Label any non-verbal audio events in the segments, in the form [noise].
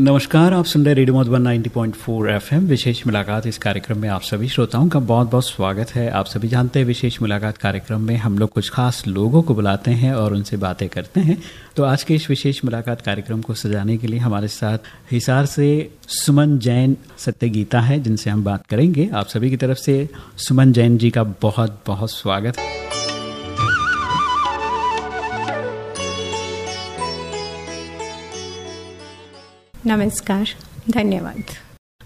नमस्कार, आप सुन रहे रेडियो मधुबन 90.4 एफएम। विशेष मुलाकात इस कार्यक्रम में आप सभी श्रोताओं का बहुत बहुत स्वागत है। आप सभी जानते हैं विशेष मुलाकात कार्यक्रम में हम लोग कुछ खास लोगों को बुलाते हैं और उनसे बातें करते हैं। तो आज के इस विशेष मुलाकात कार्यक्रम को सजाने के लिए हमारे साथ हिसार से सुमन जैन सत्य गीता है, जिनसे हम बात करेंगे। आप सभी की तरफ़ से सुमन जैन जी का बहुत बहुत स्वागत। है नमस्कार धन्यवाद।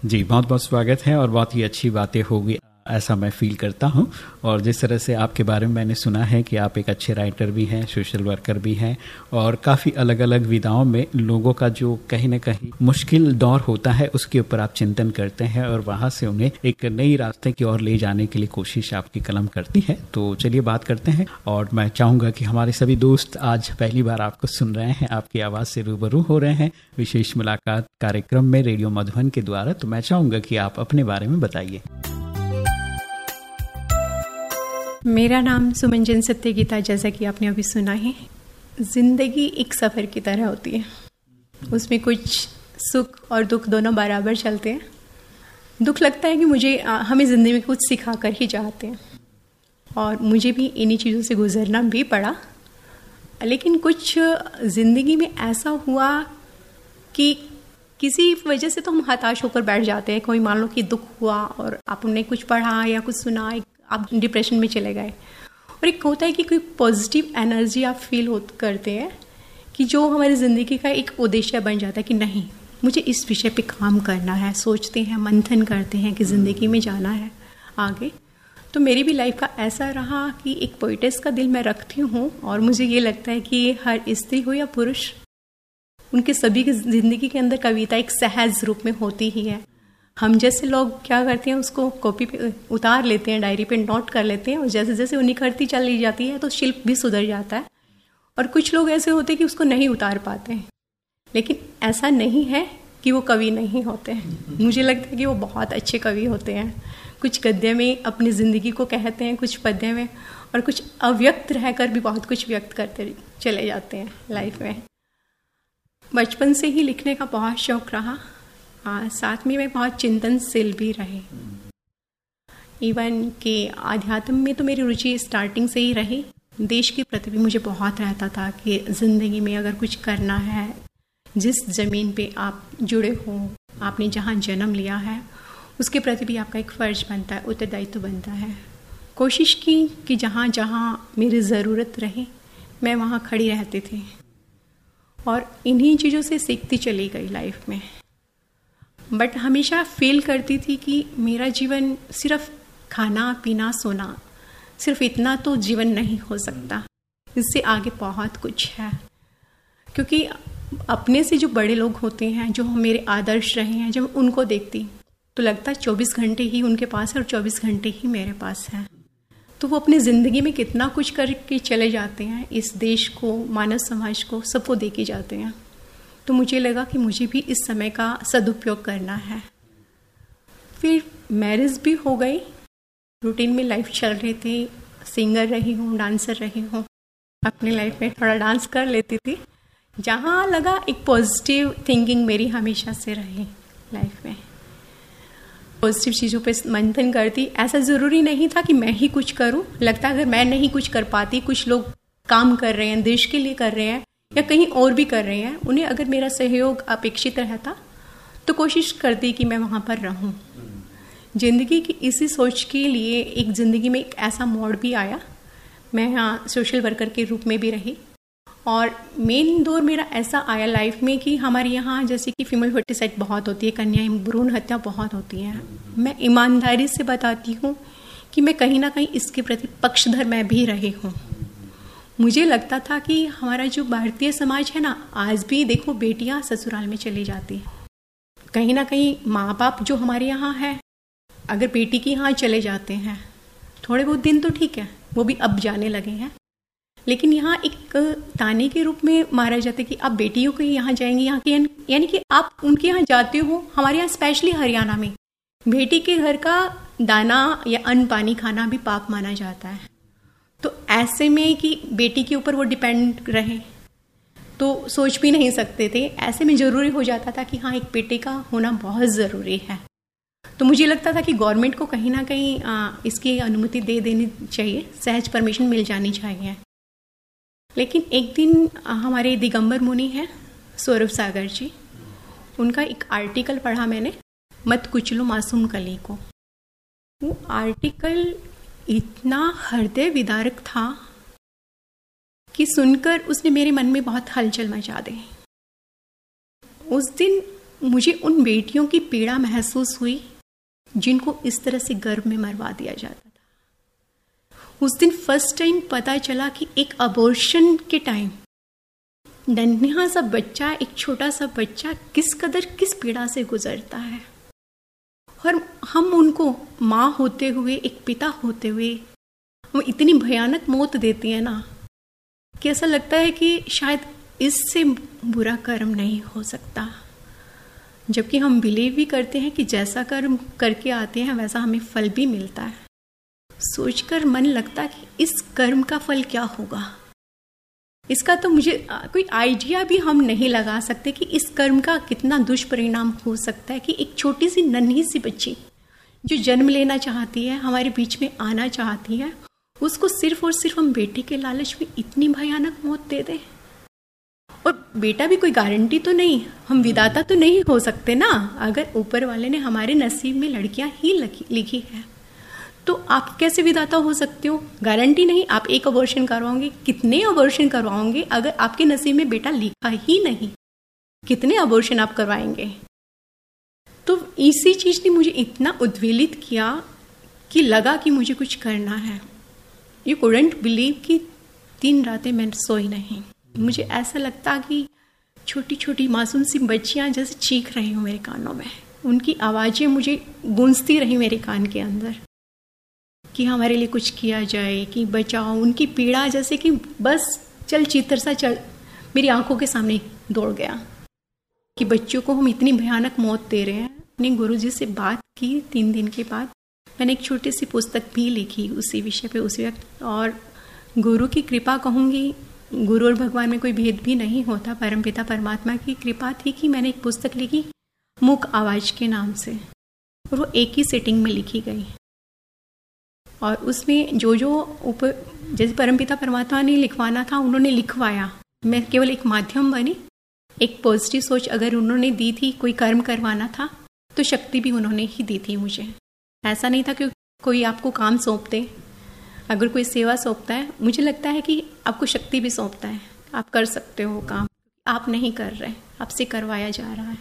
जी बहुत बहुत स्वागत है और बहुत ही अच्छी बातें होगी। ऐसा मैं फील करता हूँ। और जिस तरह से आपके बारे में मैंने सुना है कि आप एक अच्छे राइटर भी हैं सोशल वर्कर भी हैं और काफ़ी अलग अलग विधाओं में लोगों का जो कहीं ना कहीं मुश्किल दौर होता है, उसके ऊपर आप चिंतन करते हैं और वहाँ से उन्हें एक नई रास्ते की ओर ले जाने के लिए कोशिश आपकी कलम करती है। तो चलिए बात करते हैं और मैं चाहूँगा कि हमारे सभी दोस्त आज पहली बार आपको सुन रहे हैं, आपकी आवाज़ से रूबरू हो रहे हैं। विशेष मुलाकात कार्यक्रम में रेडियो मधुबन के द्वारा। तो मैं चाहूँगा कि आप अपने बारे में बताइए। मेरा नाम सुमंजन सत्य गीता जैसा कि आपने अभी सुना है। ज़िंदगी एक सफ़र की तरह होती है। उसमें कुछ सुख और दुख दोनों बराबर चलते हैं। दुख लगता है कि मुझे हमें ज़िंदगी में कुछ सिखा कर ही चाहते हैं। और मुझे भी इन्हीं चीज़ों से गुजरना भी पड़ा। लेकिन कुछ ज़िंदगी में ऐसा हुआ कि किसी वजह से तो हम हताश होकर बैठ जाते हैं। कोई मान लो कि दुख हुआ और आपने कुछ पढ़ा या कुछ सुना। आप डिप्रेशन में चले गए। और एक होता है कि कोई पॉजिटिव एनर्जी आप फील हो करते हैं कि जो हमारी ज़िंदगी का एक उद्देश्य बन जाता है कि नहीं मुझे इस विषय पे काम करना है सोचते हैं मंथन करते हैं कि ज़िंदगी में जाना है आगे। तो मेरी भी लाइफ का ऐसा रहा कि एक पोइटेस का दिल मैं रखती हूँ और मुझे ये लगता है कि हर स्त्री हो या पुरुष उनके सभी की ज़िंदगी के अंदर कविता एक सहज रूप में होती ही है। हम जैसे लोग क्या करते हैं, उसको कॉपी पे उतार लेते हैं डायरी पे नोट कर लेते हैं, और जैसे जैसे वो निखरती चली जाती है तो शिल्प भी सुधर जाता है। और कुछ लोग ऐसे होते हैं कि उसको नहीं उतार पाते हैं। लेकिन ऐसा नहीं है कि वो कवि नहीं होते हैं। मुझे लगता है कि वो बहुत अच्छे कवि होते हैं। कुछ गद्य में अपनी ज़िंदगी को कहते हैं, कुछ पद्य में, और कुछ अव्यक्त रहकर भी बहुत कुछ व्यक्त करते चले जाते हैं लाइफ में। बचपन से ही लिखने का बहुत शौक रहा। हाँ साथ में मैं बहुत चिंतनशील भी रहे। इवन के आध्यात्म में तो मेरी रुचि स्टार्टिंग से ही रही। देश के प्रति भी मुझे बहुत रहता था कि ज़िंदगी में अगर कुछ करना है, जिस ज़मीन पे आप जुड़े हो, आपने जहाँ जन्म लिया है, उसके प्रति भी आपका एक फ़र्ज़ बनता है, उत्तरदायित्व बनता है। कोशिश की कि जहाँ जहाँ मेरी ज़रूरत रहे, मैं वहाँ खड़ी रहती थी। और इन्हीं चीज़ों से सीखती चली गई लाइफ में। बट हमेशा फील करती थी कि मेरा जीवन सिर्फ़ खाना, पीना, सोना, सिर्फ़ इतना तो जीवन नहीं हो सकता। इससे आगे बहुत कुछ है। क्योंकि अपने से जो बड़े लोग होते हैं, जो मेरे आदर्श रहे हैं, जब उनको देखती तो लगता है चौबीस घंटे ही उनके पास है और चौबीस घंटे ही मेरे पास है। तो वो अपनी ज़िंदगी में कितना कुछ करके चले जाते हैं, इस देश को, मानव समाज को, सबको दे के जाते हैं। तो मुझे लगा कि मुझे भी इस समय का सदुपयोग करना है। फिर मैरिज भी हो गई। रूटीन में लाइफ चल रही थी। सिंगर रही हूँ डांसर रही हूँ। अपनी लाइफ में थोड़ा डांस कर लेती थी। जहाँ लगा एक पॉजिटिव थिंकिंग मेरी हमेशा से रही लाइफ में। पॉजिटिव चीज़ों पे मंथन करती। ऐसा ज़रूरी नहीं था कि मैं ही कुछ करूँ। लगता अगर मैं नहीं कुछ कर पाती, कुछ लोग काम कर रहे हैं, देश के लिए कर रहे हैं या कहीं और भी कर रहे हैं, उन्हें अगर मेरा सहयोग अपेक्षित रहता तो कोशिश करती कि मैं वहाँ पर रहूँ। ज़िंदगी की इसी सोच के लिए एक ज़िंदगी में एक ऐसा मोड़ भी आया। मैं यहाँ सोशल वर्कर के रूप में भी रही। और मेन दौर मेरा ऐसा आया लाइफ में कि हमारे यहाँ जैसे कि फीमेल फर्टिसाइड बहुत होती है, कन्या भ्रूण हत्या बहुत होती है। मैं ईमानदारी से बताती हूँ कि मैं कहीं ना कहीं इसके प्रति पक्षधर मैं भी रही हूँ। मुझे लगता था कि हमारा जो भारतीय समाज है ना, आज भी देखो बेटियाँ ससुराल में चली जाती हैं। कहीं ना कहीं माँ बाप जो हमारे यहाँ है, अगर बेटी के यहाँ चले जाते हैं थोड़े बहुत दिन तो ठीक है, वो भी अब जाने लगे हैं। लेकिन यहाँ एक ताने के रूप में मारा जाता है कि आप बेटियों के यहाँ जाएँगे, यहाँ के यानी कि आप उनके यहाँ जाते हो, हमारे यहाँ स्पेशली हरियाणा में। बेटी के घर का दाना या अन्न पानी खाना भी पाप माना जाता है। तो ऐसे में कि बेटी के ऊपर वो डिपेंड रहे तो सोच भी नहीं सकते थे। ऐसे में ज़रूरी हो जाता था कि हाँ एक बेटे का होना बहुत ज़रूरी है। तो मुझे लगता था कि गवर्नमेंट को कहीं ना कहीं आ, इसकी अनुमति दे देनी चाहिए सहज परमिशन मिल जानी चाहिए। लेकिन एक दिन हमारे दिगंबर मुनि हैं सौरभ सागर जी। उनका एक आर्टिकल पढ़ा मैंने मत कुचलो मासूम कली को। वो आर्टिकल इतना हृदय विदारक था कि सुनकर उसने मेरे मन में बहुत हलचल मचा दी। उस दिन मुझे उन बेटियों की पीड़ा महसूस हुई, जिनको इस तरह से गर्भ में मरवा दिया जाता था। उस दिन फ़र्स्ट टाइम पता चला कि एक अबोर्शन के टाइम नन्हा सा बच्चा, एक छोटा सा बच्चा किस कदर किस पीड़ा से गुजरता है। और हम उनको माँ होते हुए, एक पिता होते हुए, वो इतनी भयानक मौत देती है ना, कि ऐसा लगता है कि शायद इससे बुरा कर्म नहीं हो सकता। जबकि हम बिलीव भी करते हैं कि जैसा कर्म करके आते हैं, वैसा हमें फल भी मिलता है। सोचकर मन लगता है कि इस कर्म का फल क्या होगा। इसका तो मुझे कोई आइडिया भी हम नहीं लगा सकते कि इस कर्म का कितना दुष्परिणाम हो सकता है कि एक छोटी सी नन्ही सी बच्ची जो जन्म लेना चाहती है, हमारे बीच में आना चाहती है, उसको सिर्फ़ और सिर्फ़ हम बेटी के लालच में इतनी भयानक मौत दे दें। और बेटा भी कोई गारंटी तो नहीं, हम विदाता तो नहीं हो सकते ना, अगर ऊपर वाले ने हमारे नसीब में लड़कियाँ ही लिखी है। तो आप कैसे विदाता हो सकते हो? गारंटी नहीं, आप एक अबॉर्शन करवाओगे। कितने अबॉर्शन करवाओगे अगर आपके नसीब में बेटा लिखा ही नहीं? कितने अबॉर्शन आप करवाएँगे? तो इसी चीज़ ने मुझे इतना उद्वेलित किया कि लगा कि मुझे कुछ करना है। यू कुडेंट बिलीव कि तीन रातें मैं सोई नहीं। मुझे ऐसा लगता कि छोटी छोटी मासूम सी बच्चियाँ जैसे चीख रही हूँ मेरे कानों में। उनकी आवाज़ें मुझे गूंजती रही मेरे कान के अंदर। कि हमारे लिए कुछ किया जाए, कि बचाओ, उनकी पीड़ा जैसे कि बस चल चित्र सा चल, मेरी आँखों के सामने दौड़ गया। कि बच्चों को हम इतनी भयानक मौत दे रहे हैं। अपने गुरु जी से बात की तीन दिन के बाद। मैंने एक छोटी सी पुस्तक भी लिखी उसी विषय पे, उसी वक्त। और गुरु की कृपा कहूँगी, गुरु और भगवान में कोई भेद भी नहीं होता। परमपिता परमात्मा की कृपा थी कि मैंने एक पुस्तक लिखी, मुख आवाज़ के नाम से। और वो एक ही सेटिंग में लिखी गई। और उसमें जो जो ऊपर जैसे परमपिता परमात्मा ने लिखवाना था, उन्होंने लिखवाया। मैं केवल एक माध्यम बनी। एक पॉजिटिव सोच अगर उन्होंने दी थी, कोई कर्म करवाना था तो शक्ति भी उन्होंने ही दी थी मुझे। ऐसा नहीं था कि कोई आपको काम सौंपते। अगर कोई सेवा सौंपता है, मुझे लगता है कि आपको शक्ति भी सौंपता है। आप कर सकते हो काम। आप नहीं कर रहे, आपसे करवाया जा रहा है।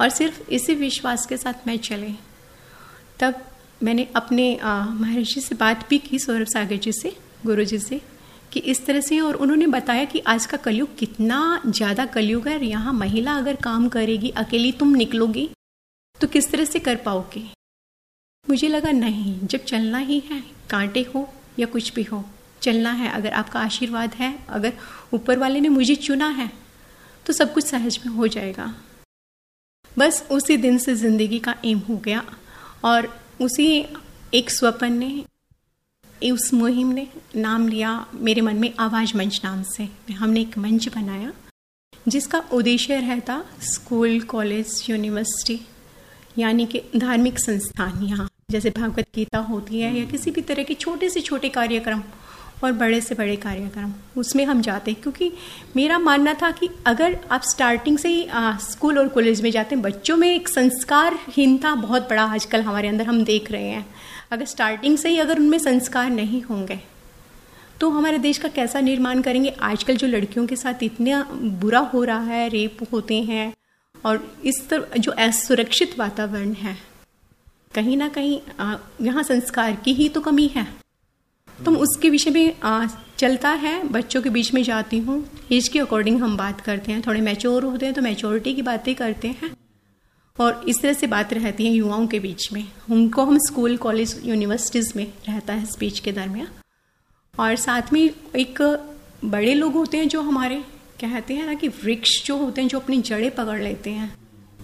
और सिर्फ़ इसी विश्वास के साथ मैं चले। तब मैंने अपने महर्षि से बात भी की, सौरभ सागर जी से, गुरु जी से, कि इस तरह से, और उन्होंने बताया कि आज का कलयुग कितना ज़्यादा कलयुग है यहाँ महिला अगर काम करेगी, अकेली तुम निकलोगी तो किस तरह से कर पाओगे? मुझे लगा, नहीं, जब चलना ही है, कांटे हो या कुछ भी हो, चलना है, अगर आपका आशीर्वाद है, अगर ऊपर वाले ने मुझे चुना है तो सब कुछ सहज में हो जाएगा। बस उसी दिन से ज़िंदगी का एम हो गया, और उसी एक स्वपन ने, उस मुहिम ने नाम लिया मेरे मन में आवाज़ मंच नाम से। हमने एक मंच बनाया, जिसका उद्देश्य रहता स्कूल, कॉलेज, यूनिवर्सिटी, यानी कि धार्मिक संस्थान। यहाँ जैसे भागवत गीता होती है या किसी भी तरह के छोटे से छोटे कार्यक्रम और बड़े से बड़े कार्यक्रम उसमें हम जाते हैं। क्योंकि मेरा मानना था कि अगर आप स्टार्टिंग से ही आ, स्कूल और कॉलेज में जाते हैं बच्चों में एक संस्कारहीनता बहुत बड़ा आजकल हमारे अंदर हम देख रहे हैं। अगर स्टार्टिंग से ही अगर उनमें संस्कार नहीं होंगे तो हमारे देश का कैसा निर्माण करेंगे? आजकल जो लड़कियों के साथ इतना बुरा हो रहा है रेप होते हैं और इस तरह जो असुरक्षित वातावरण है कहीं ना कहीं यहाँ संस्कार की ही तो कमी है। तो उसके विषय में चलता है, बच्चों के बीच में जाती हूँ। एज के अकॉर्डिंग हम बात करते हैं, थोड़े मैच्योर होते हैं तो मैच्योरिटी की बातें करते हैं। और इस तरह से बात रहती है युवाओं के बीच में। उनको हम स्कूल कॉलेज यूनिवर्सिटीज़ में रहता है स्पीच के दरमियान। और साथ में एक बड़े लोग होते हैं जो हमारे, कहते हैं ना कि वृक्ष जो होते हैं जो अपनी जड़ें पकड़ लेते हैं,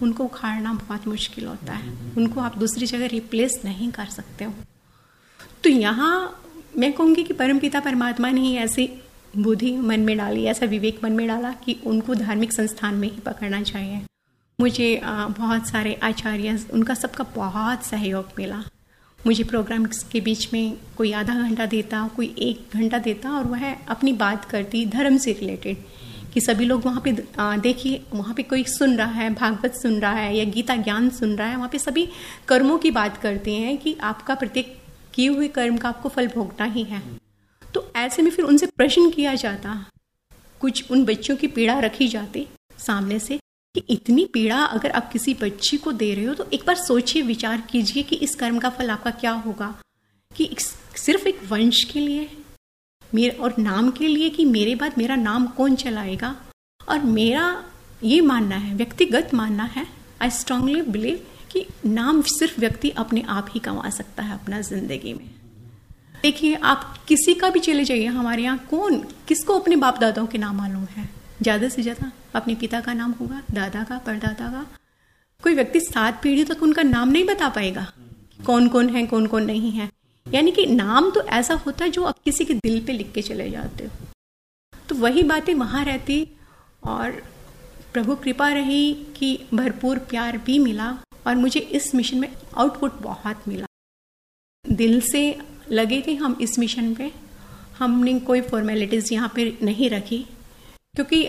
उनको उखाड़ना बहुत मुश्किल होता है। उनको आप दूसरी जगह रिप्लेस नहीं कर सकते हो। तो यहाँ मैं कहूँगी कि परमपिता परमात्मा ने ही ऐसी बुद्धि मन में डाली, ऐसा विवेक मन में डाला कि उनको धार्मिक संस्थान में ही पकड़ना चाहिए। मुझे बहुत सारे आचार्य, उनका सबका बहुत सहयोग मिला। मुझे प्रोग्राम के बीच में कोई आधा घंटा देता, कोई एक घंटा देता और वह अपनी बात करती धर्म से रिलेटेड कि सभी लोग वहाँ पे देखिए, वहाँ पे कोई सुन रहा है, भागवत सुन रहा है या गीता ज्ञान सुन रहा है, वहाँ पे सभी कर्मों की बात करते हैं कि आपका प्रत्येक किए हुए कर्म का आपको फल भोगना ही है। तो ऐसे में फिर उनसे प्रश्न किया जाता, कुछ उन बच्चों की पीड़ा रखी जाती सामने से कि इतनी पीड़ा अगर आप किसी बच्ची को दे रहे हो तो एक बार सोचिए, विचार कीजिए कि इस कर्म का फल आपका क्या होगा। कि सिर्फ़ एक वंश के लिए, मेरे और नाम के लिए कि मेरे बाद मेरा नाम कौन चलाएगा? और मेरा ये मानना है, व्यक्तिगत मानना है आई स्ट्रांगली बिलीव कि नाम सिर्फ़ व्यक्ति अपने आप ही कमा सकता है अपना ज़िंदगी में। देखिए, आप किसी का भी चले जाइए, हमारे यहाँ कौन, किसको अपने बाप दादाओं के नाम मालूम है? ज़्यादा से ज़्यादा अपने पिता का नाम होगा, दादा का, परदादा का। कोई व्यक्ति सात पीढ़ी तक उनका नाम नहीं बता पाएगा कौन कौन है कौन कौन नहीं है। यानी कि नाम तो ऐसा होता है जो आप किसी के दिल पे लिख के चले जाते हो। तो वही बातें वहाँ रहती और प्रभु कृपा रही कि भरपूर प्यार भी मिला। और मुझे इस मिशन में आउटपुट बहुत मिला। दिल से लगे थे हम इस मिशन पे, हमने कोई फॉर्मेलिटीज़ यहाँ पे नहीं रखी, क्योंकि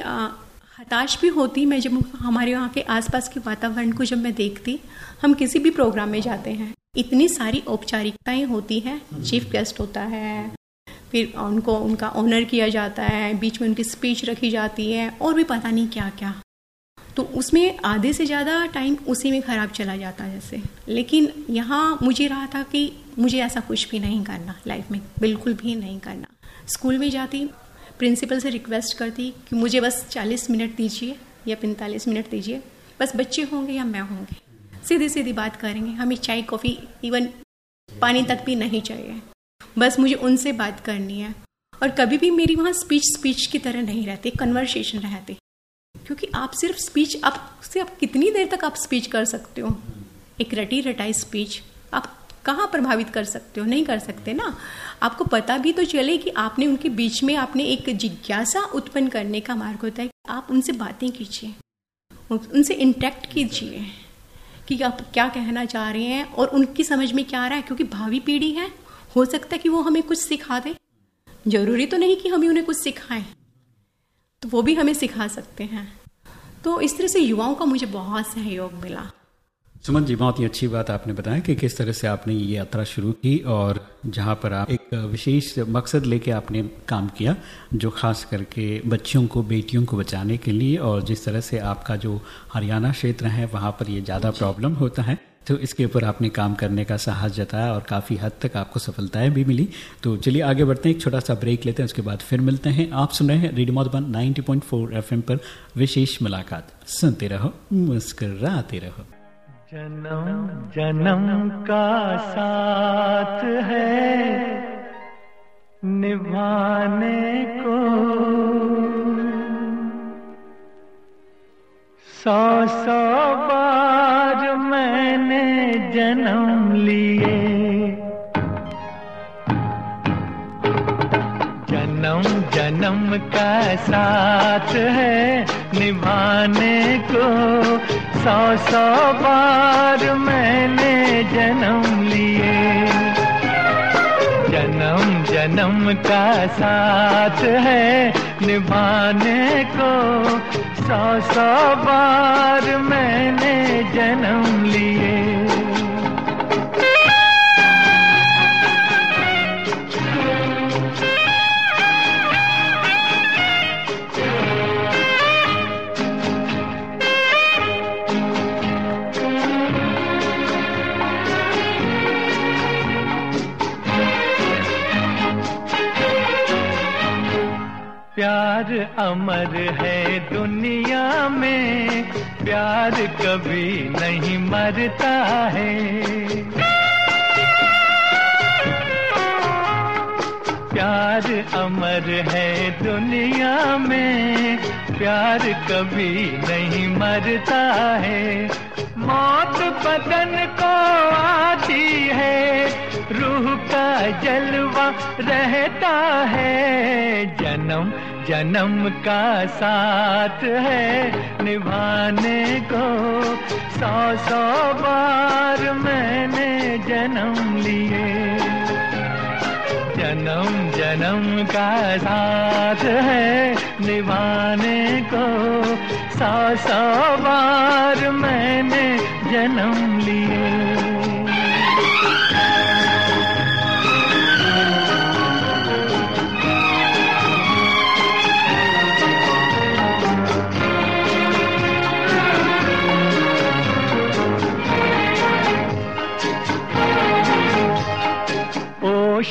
हताश भी होती मैं जब हमारे यहाँ के आसपास के वातावरण को जब मैं देखती, हम किसी भी प्रोग्राम में जाते हैं, इतनी सारी औपचारिकताएँ होती हैं चीफ गेस्ट होता है, फिर उनको, उनका ऑनर किया जाता है, बीच में उनकी स्पीच रखी जाती है, और भी पता नहीं क्या क्या तो उसमें आधे से ज़्यादा टाइम उसी में ख़राब चला जाता है जैसे। लेकिन यहाँ मुझे रहा था कि मुझे ऐसा कुछ भी नहीं करना लाइफ में बिल्कुल भी नहीं करना। स्कूल में जाती प्रिंसिपल से रिक्वेस्ट करती कि मुझे बस 40 मिनट दीजिए या 45 मिनट दीजिए। बस बच्चे होंगे या मैं होंगे। सीधी सीधी बात करेंगे, हमें चाय, कॉफ़ी इवन पानी तक भी नहीं चाहिए। बस मुझे उनसे बात करनी है। और कभी भी मेरी वहाँ स्पीच स्पीच की तरह नहीं रहती कन्वर्सेशन रहती। क्योंकि आप सिर्फ़ स्पीच आप से आप कितनी देर तक आप स्पीच कर सकते हो? एक रटी रटाई स्पीच आप कहाँ प्रभावित कर सकते हो? नहीं कर सकते ना? आपको पता भी तो चले कि आपने उनके बीच में आपने एक जिज्ञासा उत्पन्न करने का मार्ग होता है आप उनसे बातें कीजिए उनसे इंटैक्ट कीजिए कि आप क्या कहना चाह रहे हैं और उनकी समझ में क्या आ रहा है? क्योंकि भावी पीढ़ी है, हो सकता है कि वो हमें कुछ सिखा दे। ज़रूरी तो नहीं कि हमें उन्हें कुछ सिखाएँ तो वो भी हमें सिखा सकते हैं। तो इस तरह से युवाओं का मुझे बहुत सहयोग मिला। सुमन जी बहुत ही अच्छी बात आपने बताया कि किस तरह से आपने ये यात्रा शुरू की और जहाँ पर आप एक विशेष मकसद लेके आपने काम किया जो खास करके बच्चियों को बेटियों को बचाने के लिए और जिस तरह से आपका जो हरियाणा क्षेत्र है वहाँ पर ये ज़्यादा प्रॉब्लम होता है। तो इसके ऊपर आपने काम करने का साहस जताया और काफ़ी हद तक आपको सफलताएँ भी मिली। तो चलिए आगे बढ़ते हैं, एक छोटा सा ब्रेक लेते हैं, उसके बाद फिर मिलते हैं। आप सुन रहे हैं रेडियो मधुबन 90.4 एफएम पर विशेष मुलाकात। सुनते रहो, मुस्कराते रहो। जन्म जन्म का साथ है, निभाने को। सौ सौ बार मैंने जन्म लिए। जन्म जन्म का साथ है निभाने को। सौ सौ बार मैंने जन्म लिए। जन्म जन्म का साथ है निभाने को। सौ सौ बार मैंने जन्म लिए। प्यार अमर है दुनिया में, प्यार कभी नहीं मरता है। प्यार अमर है दुनिया में, प्यार कभी नहीं मरता है। मौत बदन को आती है, रूह का जलवा रहता है। जन्म जन्म का साथ है निभाने को। सौ सौ बार मैंने जन्म लिए। जन्म जन्म का साथ है निभाने को। सौ सौ बार मैंने जन्म लिए।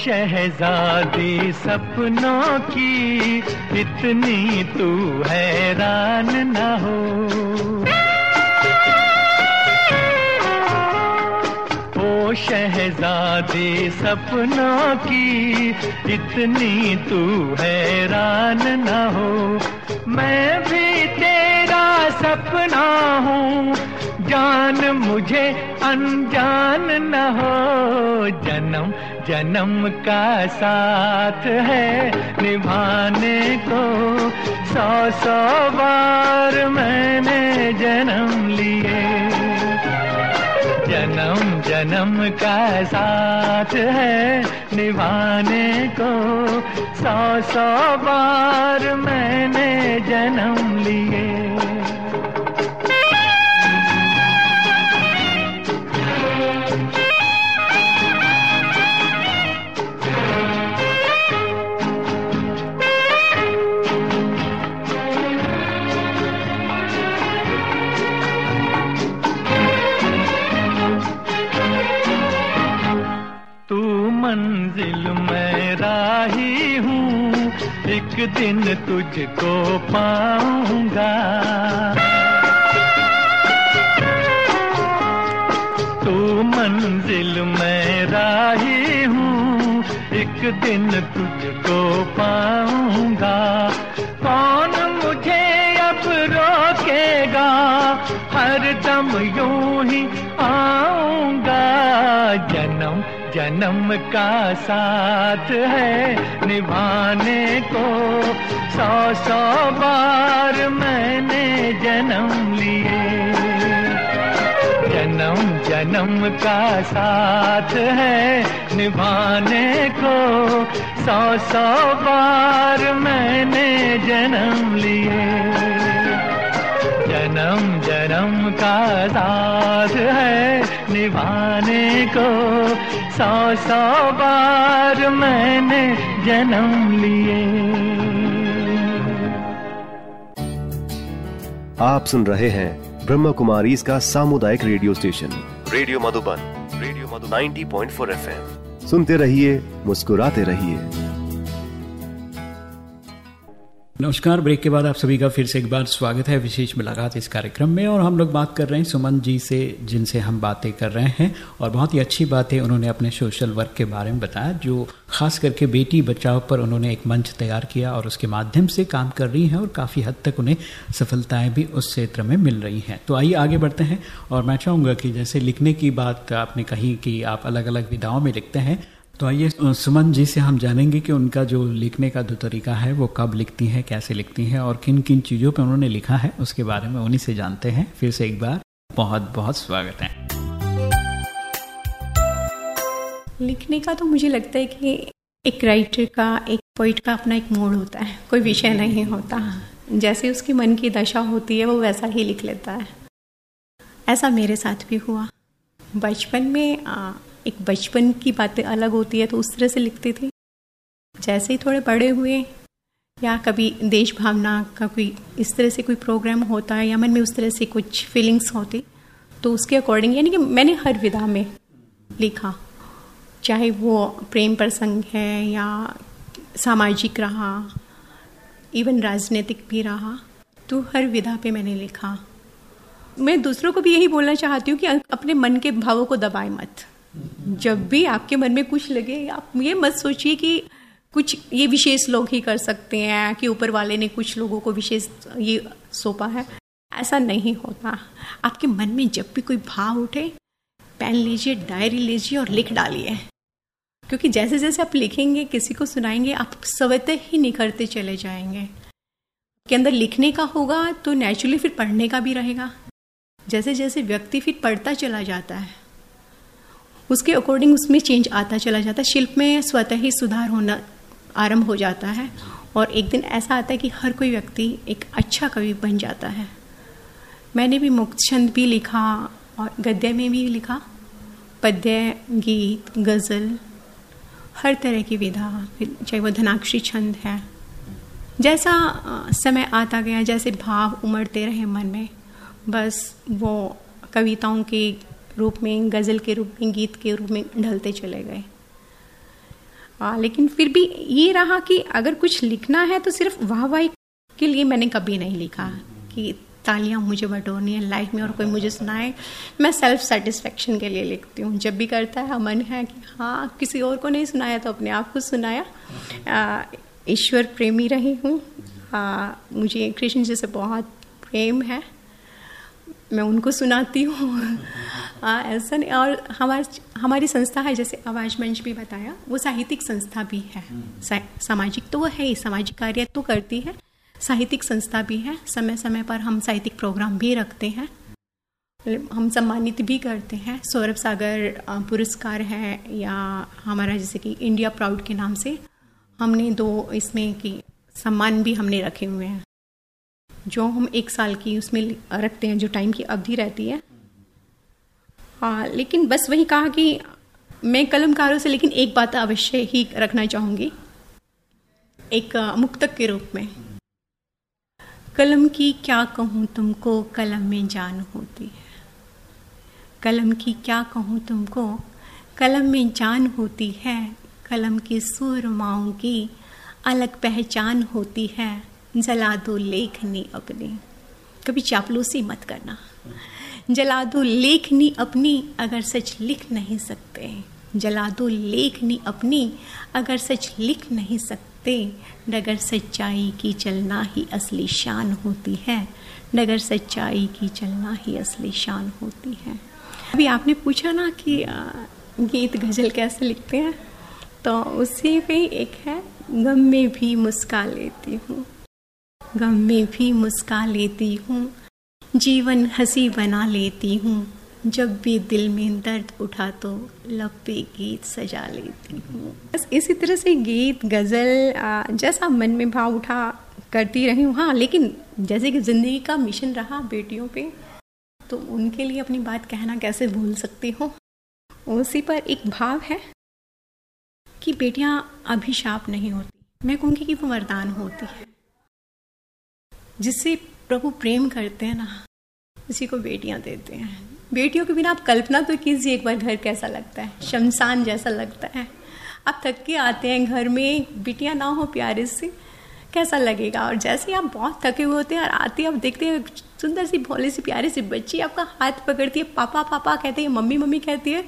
शहजादी सपनों की, इतनी तू हैरान न हो। ओ शहजादी सपनों की, इतनी तू हैरान न हो। मैं भी तेरा सपना हूँ जान मुझे अनजान न हो। जन्म जन्म का साथ है निभाने को। सौ सौ बार मैंने जन्म लिए। जन्म जन्म का साथ है निभाने को। सौ सौ बार मैंने जन्म लिए। दिन तुझको पाऊँगा। तू मंजिल मैं राही हूँ, एक दिन तुझको पाऊँगा। कौन मुझे अब रोकेगा? हर दम यूँ ही आऊँगा। जन्म जन्म का साथ है निभाने को। सौ सौ बार मैंने जन्म लिए। जन्म जन्म का साथ है निभाने को। सौ सौ बार मैंने जन्म लिए। जन्म जन्म का साथ है निभाने को सौ सौ बार मैंने जन्म लिए। आप सुन रहे हैं ब्रह्म कुमारी इसका सामुदायिक radio station. Radio Madhuban, radio Madhu 90.4 FM. सुनते रहिए, मुस्कुराते रहिए। नमस्कार, ब्रेक के बाद आप सभी का फिर से एक बार स्वागत है विशेष मुलाकात इस कार्यक्रम में और हम लोग बात कर रहे हैं सुमन जी से, जिनसे हम बातें कर रहे हैं और बहुत ही अच्छी बातें उन्होंने अपने सोशल वर्क के बारे में बताया, जो खास करके बेटी बचाओ पर उन्होंने एक मंच तैयार किया और उसके माध्यम से काम कर रही हैं और काफ़ी हद तक उन्हें सफलताएँ भी उस क्षेत्र में मिल रही हैं। तो आइए आगे बढ़ते हैं और मैं चाहूँगा कि जैसे लिखने की बात आपने कही कि आप अलग अलग विधाओं में लिखते हैं तो आइए सुमन जी से हम जानेंगे कि उनका जो लिखने का जो तरीका है, वो कब लिखती हैं, कैसे लिखती हैं और किन किन चीज़ों पर उन्होंने लिखा है, उसके बारे में उन्हीं से जानते हैं। फिर से एक बार बहुत बहुत स्वागत है। लिखने का तो मुझे लगता है कि एक राइटर का, एक पोइट का अपना एक मूड होता है, कोई विषय नहीं होता। जैसे उसकी मन की दशा होती है, वो वैसा ही लिख लेता है। ऐसा मेरे साथ भी हुआ। बचपन में एक बचपन की बातें अलग होती है तो उस तरह से लिखती थी। जैसे ही थोड़े बड़े हुए, या कभी देश भावना का कोई, इस तरह से कोई प्रोग्राम होता है, या मन में उस तरह से कुछ फीलिंग्स होती तो उसके अकॉर्डिंग यानी कि मैंने हर विधा में लिखा। चाहे वो प्रेम प्रसंग है, या सामाजिक रहा इवन राजनीतिक भी रहा तो हर विधा पे मैंने लिखा। मैं दूसरों को भी यही बोलना चाहती हूँ कि अपने मन के भावों को दबाए मत। जब भी आपके मन में कुछ लगे, आप ये मत सोचिए कि कुछ ये विशेष लोग ही कर सकते हैं, कि ऊपर वाले ने कुछ लोगों को विशेष ये सौंपा है। ऐसा नहीं होता। आपके मन में जब भी कोई भाव उठे, पेन लीजिए, डायरी लीजिए और लिख डालिए। क्योंकि जैसे जैसे आप लिखेंगे, किसी को सुनाएँगे, आप स्वतः ही निखरते चले जाएँगे। के अंदर लिखने का होगा तो नेचुरली फिर पढ़ने का भी रहेगा। जैसे जैसे व्यक्ति फिर पढ़ता चला जाता है। उसके अकॉर्डिंग उसमें चेंज आता चला जाता है शिल्प में स्वतः ही सुधार होना आरंभ हो जाता है और एक दिन ऐसा आता है कि हर कोई व्यक्ति एक अच्छा कवि बन जाता है। मैंने भी मुक्त छंद भी लिखा और गद्य में भी लिखा। पद्य, गीत, गज़ल, हर तरह की विधा चाहे वो धनाक्षी छंद है। जैसा समय आता गया, जैसे भाव उमड़ते रहे मन में, बस वो कविताओं के रूप में गज़ल के रूप में गीत के रूप में ढलते चले गए। आ, लेकिन फिर भी ये रहा कि अगर कुछ लिखना है तो सिर्फ़ वाह वाह के लिए मैंने कभी नहीं लिखा कि तालियाँ मुझे बटोरनी है लाइफ में और कोई मुझे सुनाए। मैं सेल्फ सेटिस्फेक्शन के लिए लिखती हूँ। जब भी करता है मन है कि हाँ किसी और को नहीं सुनाया तो अपने आप को सुनाया। ईश्वर प्रेमी रही हूँ। मुझे कृष्ण जी से बहुत प्रेम है। मैं उनको सुनाती हूँ। ऐसा नहीं, और हमारे, हमारी संस्था है, जैसे आवाज़ मंच भी बताया, वो साहित्यिक संस्था भी है। सामाजिक तो वो है ही, सामाजिक कार्य तो करती है। साहित्यिक संस्था भी है समय समय पर हम साहित्यिक प्रोग्राम भी रखते हैं। हम सम्मानित भी करते हैं। सौरभ सागर पुरस्कार है, या हमारा जैसे कि इंडिया प्राउड के नाम से हमने दो इसमें की सम्मान भी हमने रखे हुए हैं। जो हम एक साल की उसमें रखते हैं, जो टाइम की अवधि रहती है। हाँ लेकिन बस वही कहा कि मैं कलमकारों से लेकिन एक बात अवश्य ही रखना चाहूँगी। एक मुक्तक के रूप में। कलम की क्या कहूँ तुमको, कलम में जान होती है। कलम की क्या कहूँ तुमको, कलम में जान होती है। कलम की सुरमाओं की अलग पहचान होती है। जला दो लेखनी अपनी। कभी चापलूसी मत करना। जला दो लेखनी अपनी, अगर सच लिख नहीं सकते। जला दो लेखनी अपनी, अगर सच लिख नहीं सकते। डगर सच्चाई की चलना ही असली शान होती है। डगर सच्चाई की चलना ही असली शान होती है। अभी आपने पूछा ना कि गीत गज़ल कैसे लिखते हैं? तो उसी पे एक है, गम में भी मुस्का लेती हूँ। गम में भी मुस्का लेती हूँ, जीवन हँसी बना लेती हूँ, जब भी दिल में दर्द उठा तो लब पे गीत सजा लेती हूँ। बस इसी तरह से गीत, गज़ल जैसा मन में भाव उठा करती रही हूँ। हाँ लेकिन जैसे कि ज़िंदगी का मिशन रहा बेटियों पे तो उनके लिए अपनी बात कहना कैसे भूल सकती हूँ? उसी पर एक भाव है कि बेटियाँ अभिशाप नहीं होती। मैं कहूँगी कि वो वरदान होती है। जिससे प्रभु प्रेम करते हैं ना, उसी को बेटियाँ देते हैं। बेटियों के बिना आप कल्पना तो कीजिए एक बार घर कैसा लगता है, शमशान जैसा लगता है। आप थक के आते हैं घर में, बेटियाँ ना हो प्यारे से, कैसा लगेगा? और जैसे आप बहुत थके हुए होते हैं और आते आप देखते हैं सुंदर सी, भोले सी, प्यारे सी बच्ची आपका हाथ पकड़ती है, पापा पापा कहते हैं, मम्मी मम्मी कहती है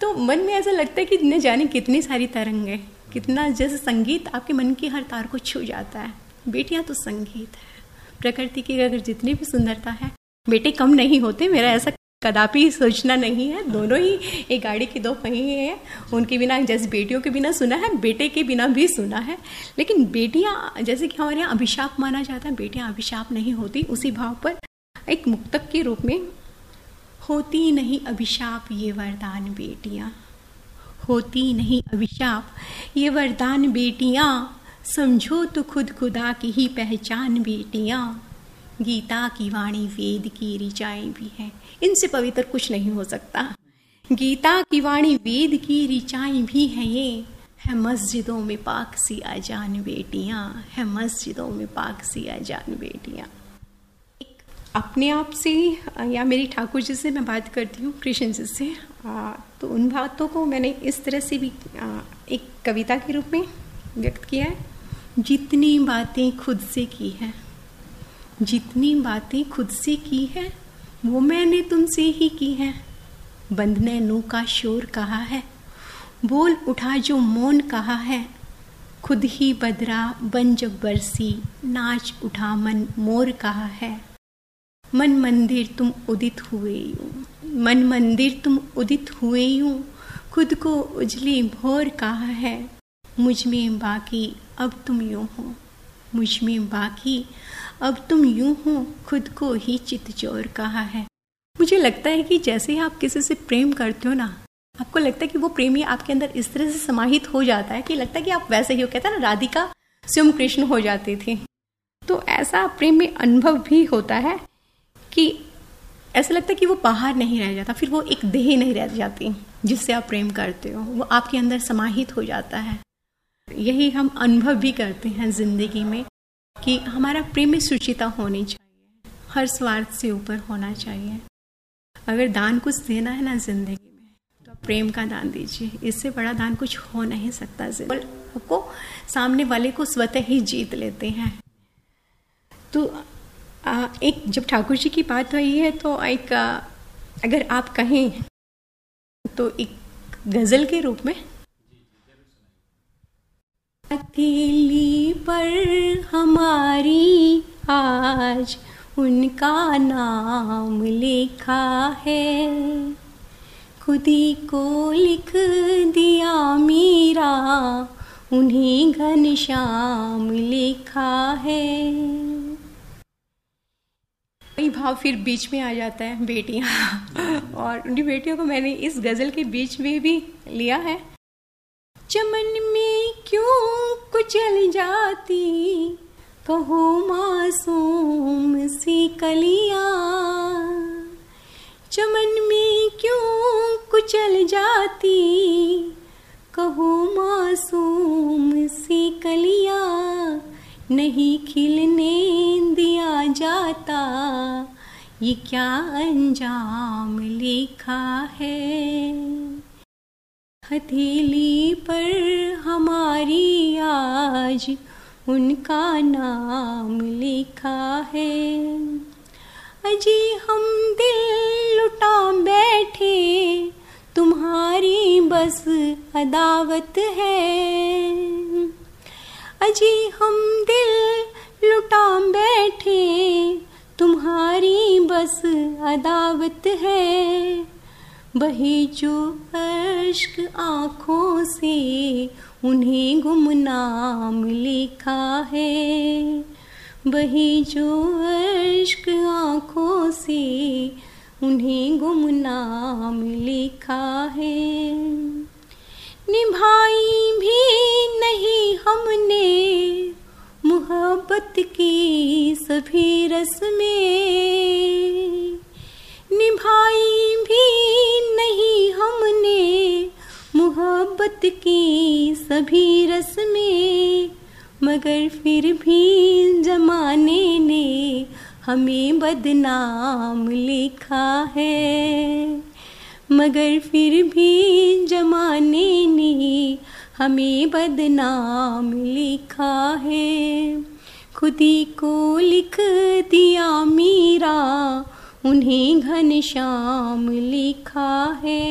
तो मन में ऐसा लगता है कि न जाने कितनी सारी तरंग, कितना जैसे संगीत आपके मन की हर तार को छू जाता है। बेटियाँ तो संगीत है। प्रकृति की अगर जितनी भी सुंदरता है, बेटे कम नहीं होते, मेरा ऐसा कदापि सोचना नहीं है। दोनों ही एक गाड़ी के दो पहिए हैं, उनके बिना, जैसे बेटियों के बिना सुना है, बेटे के बिना भी सुना है। लेकिन बेटियाँ, जैसे कि हमारे यहाँ अभिशाप माना जाता है, बेटियाँ अभिशाप नहीं होती, उसी भाव पर एक मुक्तक के रूप में, होती नहीं अभिशाप ये वरदान बेटियाँ। होती नहीं अभिशाप ये वरदान बेटियाँ। समझो तो खुद खुदा की ही पहचान बेटियाँ। गीता की वाणी वेद की ऋचाएँ भी हैं। इनसे पवित्र कुछ नहीं हो सकता। गीता की वाणी वेद की ऋचाएँ भी हैं ये। है मस्जिदों में पाक सी आजान बेटियाँ। है मस्जिदों में पाक सी आजान बेटियाँ। अपने आप से या मेरी ठाकुर जी से मैं बात करती हूँ कृष्ण जी से। आ, तो उन बातों को मैंने इस तरह से भी आ, एक कविता के रूप में व्यक्त किया है। जितनी बातें खुद से की हैं, जितनी बातें खुद से की है, वो मैंने तुमसे ही की हैं। बंद नू का शोर कहा है, बोल उठा जो मौन कहा है। खुद ही बदरा बन जब बरसी, नाच उठा मन मोर कहा है। मन मंदिर तुम उदित हुए यूँ, मन मंदिर तुम उदित हुए यूँ, खुद को उजली भोर कहा है। मुझमें बाकी अब तुम यूँ हो। मुझमें बाकी अब तुम यूँ हो, खुद को ही चितचोर कहा है। मुझे लगता है कि जैसे ही आप किसी से प्रेम करते हो ना, आपको लगता है कि वो प्रेमी आपके अंदर इस तरह से समाहित हो जाता है कि लगता है कि आप वैसे ही हो। कहता ना, राधिका स्वयं कृष्ण हो जाती थी। तो ऐसा प्रेम में अनुभव भी होता है कि ऐसा लगता है कि वो बाहर नहीं रह जाता, फिर वो एक देह नहीं रह जाती जिससे आप प्रेम करते हो। वो आपके अंदर समाहित हो जाता है। यही हम अनुभव भी करते हैं ज़िंदगी में कि हमारा प्रेम सुचिता होनी चाहिए। हर स्वार्थ से ऊपर होना चाहिए। अगर दान कुछ देना है ना ज़िंदगी में तो प्रेम का दान दीजिए। इससे बड़ा दान कुछ हो नहीं सकता को सामने वाले को स्वतः ही जीत लेते हैं। तो आ, एक जब ठाकुर जी की बात हुई है तो एक अगर आप कहें तो एक गज़ल के रूप में अकेली पर हमारी आज उनका नाम लिखा है। खुदी को लिख दिया मीरा, उन्हीं घनश्याम लिखा है। वही भाव फिर बीच में आ जाता है, बेटियाँ। [laughs] और उनकी बेटियों को मैंने इस गज़ल के बीच में भी लिया है। चमन में क्यों कुचल जाती? कहो मासूम सी कलिया। चमन में क्यों कुचल जाती? कहो मासूम सी कलिया। नहीं खिलने दिया जाता। ये क्या अंजाम लिखा है? हथेली पर हमारी आज उनका नाम लिखा है। अजी हम दिल लुटा बैठे, तुम्हारी बस अदावत है। अजी हम दिल लुटा बैठे, तुम्हारी बस अदावत है। बही जो अश्क आँखों से उन्हें गुमनाम लिखा है। बही जो अश्क आँखों से उन्हें गुमनाम लिखा है। निभाई भी नहीं हमने मोहब्बत की सभी रस्में। निभाई भी नहीं हमने मोहब्बत की सभी रस्में, मगर फिर भी जमाने ने हमें बदनाम लिखा है। मगर फिर भी जमाने ने हमें बदनाम लिखा है। खुदी को लिख दिया मीरा उन्हें घनश्याम लिखा है।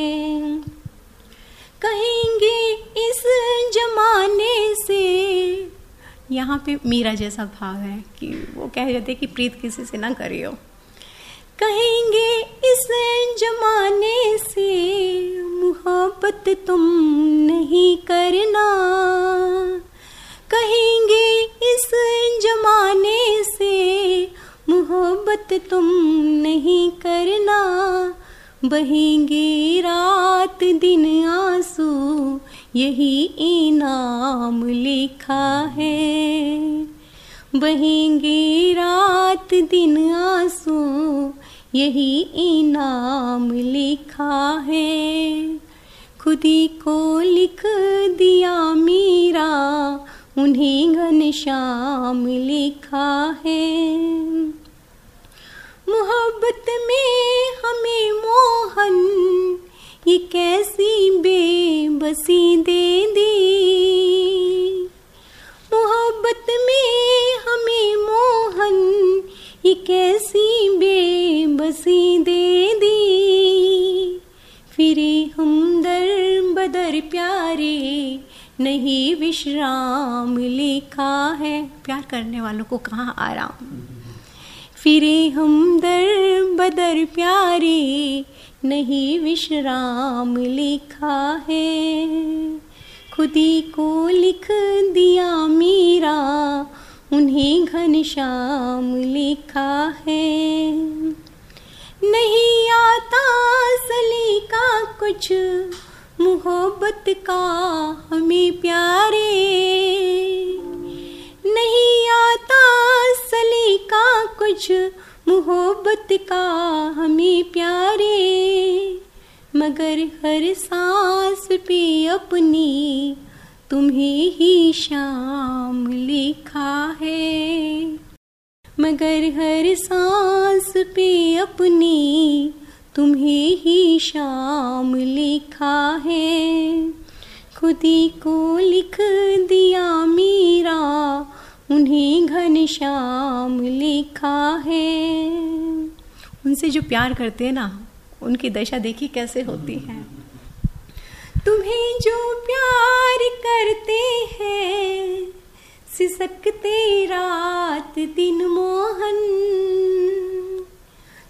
कहेंगे इस जमाने से, यहाँ पे मीरा जैसा भाव है कि वो कह जाते कि प्रीत किसी से ना करियो। कहेंगे इस जमाने से मोहब्बत तुम नहीं करना। कहेंगे इस जमाने से मोहब्बत तुम नहीं करना। बहेंगे रात दिन आँसू, यही इनाम लिखा है। बहेंगे रात दिन आँसू, यही इनाम लिखा है। खुदी को लिख दिया मीरा, उन्हें घनश्याम लिखा है। मोहब्बत में हमें मोहन, ये कैसी बेबसी दे दी। मोहब्बत में हमें मोहन, ये कैसी बेबसी दे दी। फिरे हम दर बदर प्यारे, नहीं विश्राम लिखा है। प्यार करने वालों को कहाँ आराम? फिरे हम दर बदर प्यारे, नहीं विश्राम लिखा है। खुदी को लिख दिया मीरा, उन्हें घनश्याम लिखा है। नहीं आता सलीका कुछ, मोहब्बत का हमें प्यारे। नहीं आता सलीका कुछ, मोहब्बत का हमें प्यारे। मगर हर सांस पे अपनी तुम्हें ही शाम लिखा है। मगर हर सांस पे अपनी तुम्हें ही शाम लिखा है। खुदी को लिख दिया मीरा उन्हें घन श्याम लिखा है। उनसे जो प्यार करते हैं ना, उनकी दशा देखी कैसे होती है? तुम्हें जो प्यार करते हैं, सिसकते रात दिन मोहन।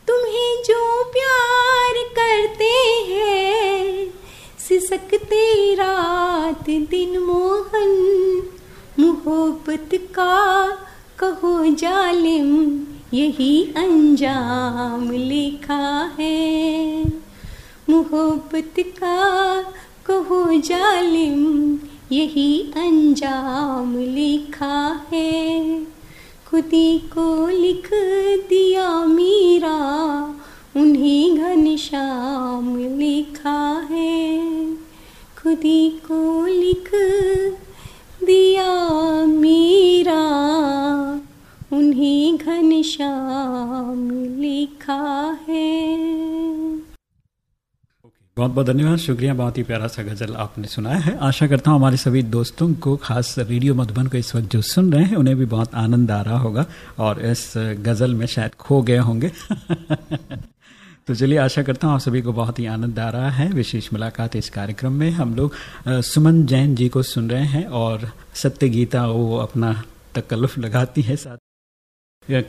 तुम्हें जो प्यार करते हैं, सिसकते रात दिन मोहन। मोहब्बत का कहो जालिम, यही अंजाम लिखा है। मोहब्बत का कहो जालिम, यही अंजाम लिखा है। खुदी को लिख दिया मीरा, उन्हें घनश्याम लिखा है। खुदी को लिख दिया मीरा, उन्हीं घनश्याम लिखा है। बहुत बहुत धन्यवाद, शुक्रिया, बहुत ही प्यारा सा गज़ल आपने सुनाया है। आशा करता हूँ हमारे सभी दोस्तों को, खास रेडियो मधुबन को इस वक्त जो सुन रहे हैं, उन्हें भी बहुत आनंद आ रहा होगा, और इस गज़ल में शायद खो गए होंगे। [laughs] तो चलिए आशा करता हूँ आप सभी को बहुत ही आनंद आ रहा है। विशेष मुलाकात इस कार्यक्रम में हम लोग सुमन जैन जी को सुन रहे हैं और सत्य गीता वो अपना तकल्फ लगाती है साथ।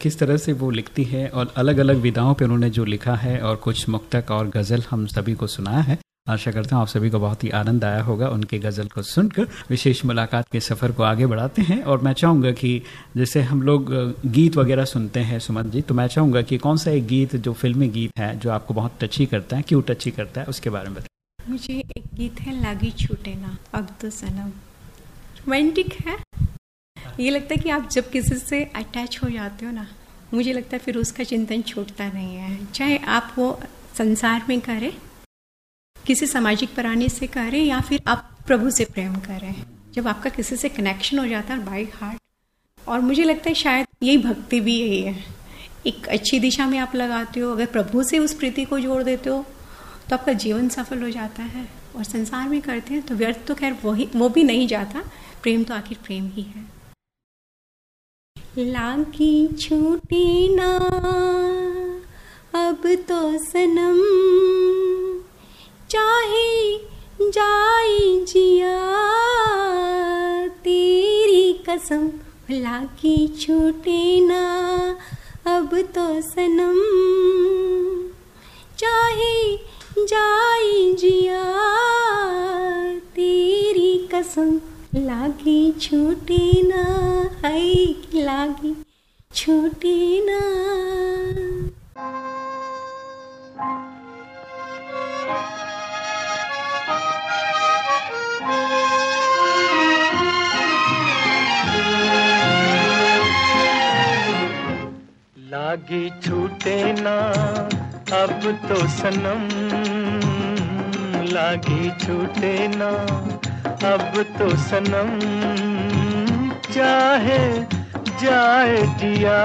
किस तरह से वो लिखती है और अलग अलग विधाओं पे उन्होंने जो लिखा है और कुछ मुक्तक और गज़ल हम सभी को सुनाया है। आशा करता हूँ आप सभी को बहुत ही आनंद आया होगा उनके गज़ल को सुनकर। विशेष मुलाकात के सफ़र को आगे बढ़ाते हैं और मैं चाहूँगा कि जैसे हम लोग गीत वगैरह सुनते हैं, सुमन जी तो मैं चाहूँगा कि कौन सा एक गीत जो फिल्मी गीत है, जो आपको बहुत टची करता है, क्यों टची करता है, उसके बारे में बताए मुझे एक गीत है, लागी छूटे ना, अब तो सनम। रोमांटिक है। ये लगता है कि आप जब किसी से अटैच हो जाते हो ना, मुझे लगता है फिर उसका चिंतन छूटता नहीं है। चाहे आप वो संसार में करें किसी सामाजिक प्राणी से करें या फिर आप प्रभु से प्रेम करें। जब आपका किसी से कनेक्शन हो जाता है बाई हार्ट और मुझे लगता है शायद यही भक्ति भी यही है। एक अच्छी दिशा में आप लगाते हो, अगर प्रभु से उस प्रीति को जोड़ देते हो तो आपका जीवन सफल हो जाता है। और संसार में करते हैं तो व्यर्थ तो खैर वही वो भी नहीं जाता। प्रेम तो आखिर प्रेम ही है। लागी छूटे ना, अब तो सनम। चाहे जाए जिया, तेरी कसम लागी छूटे ना। अब तो सनम, चाहे जाए जिया, तेरी कसम लागी छूटे ना। है लागी छूटे ना। लागी छूटे ना, अब तो सनम। लागी छूटे ना, अब तो सनम। चाहे जाए दिया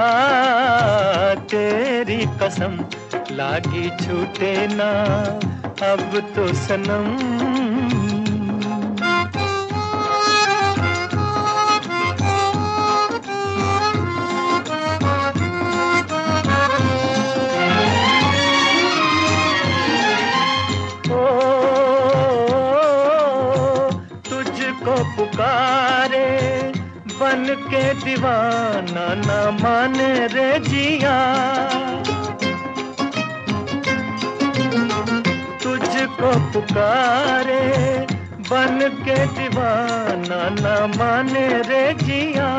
तेरी कसम, लागी छूटे ना, अब तो सनम। पुकारे बन के दीवाना न माने रे जिया। तुझको पुकारे बन के दीवाना न माने रे जिया।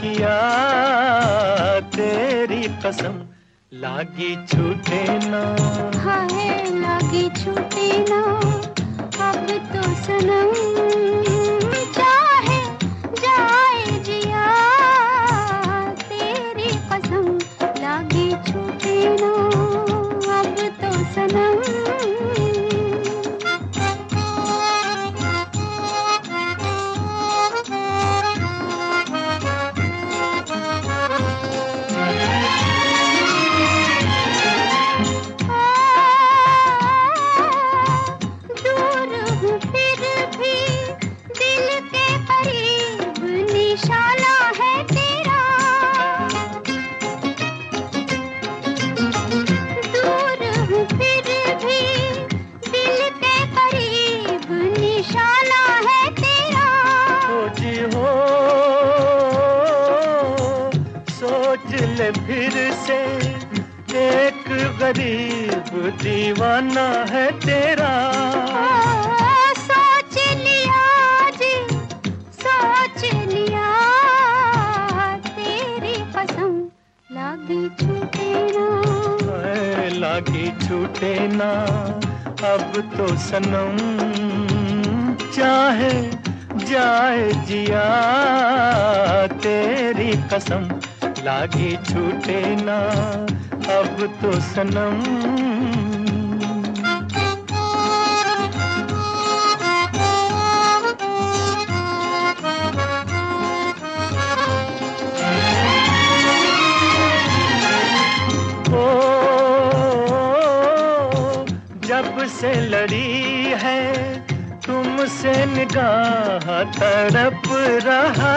किया तेरी कसम लागी छूटे ना। हाय लागी छूटे ना। अब तो सनम गरीब दीवाना है तेरा। सोच लिया जी सोच लिया। तेरी कसम लागी छूटे ना। लागी छूटे ना। अब तो सनम चाहे जाए जिया। तेरी कसम लागी छूटे ना। अब तो सनम। ओ जब से लड़ी है तुमसे निगाह तड़प रहा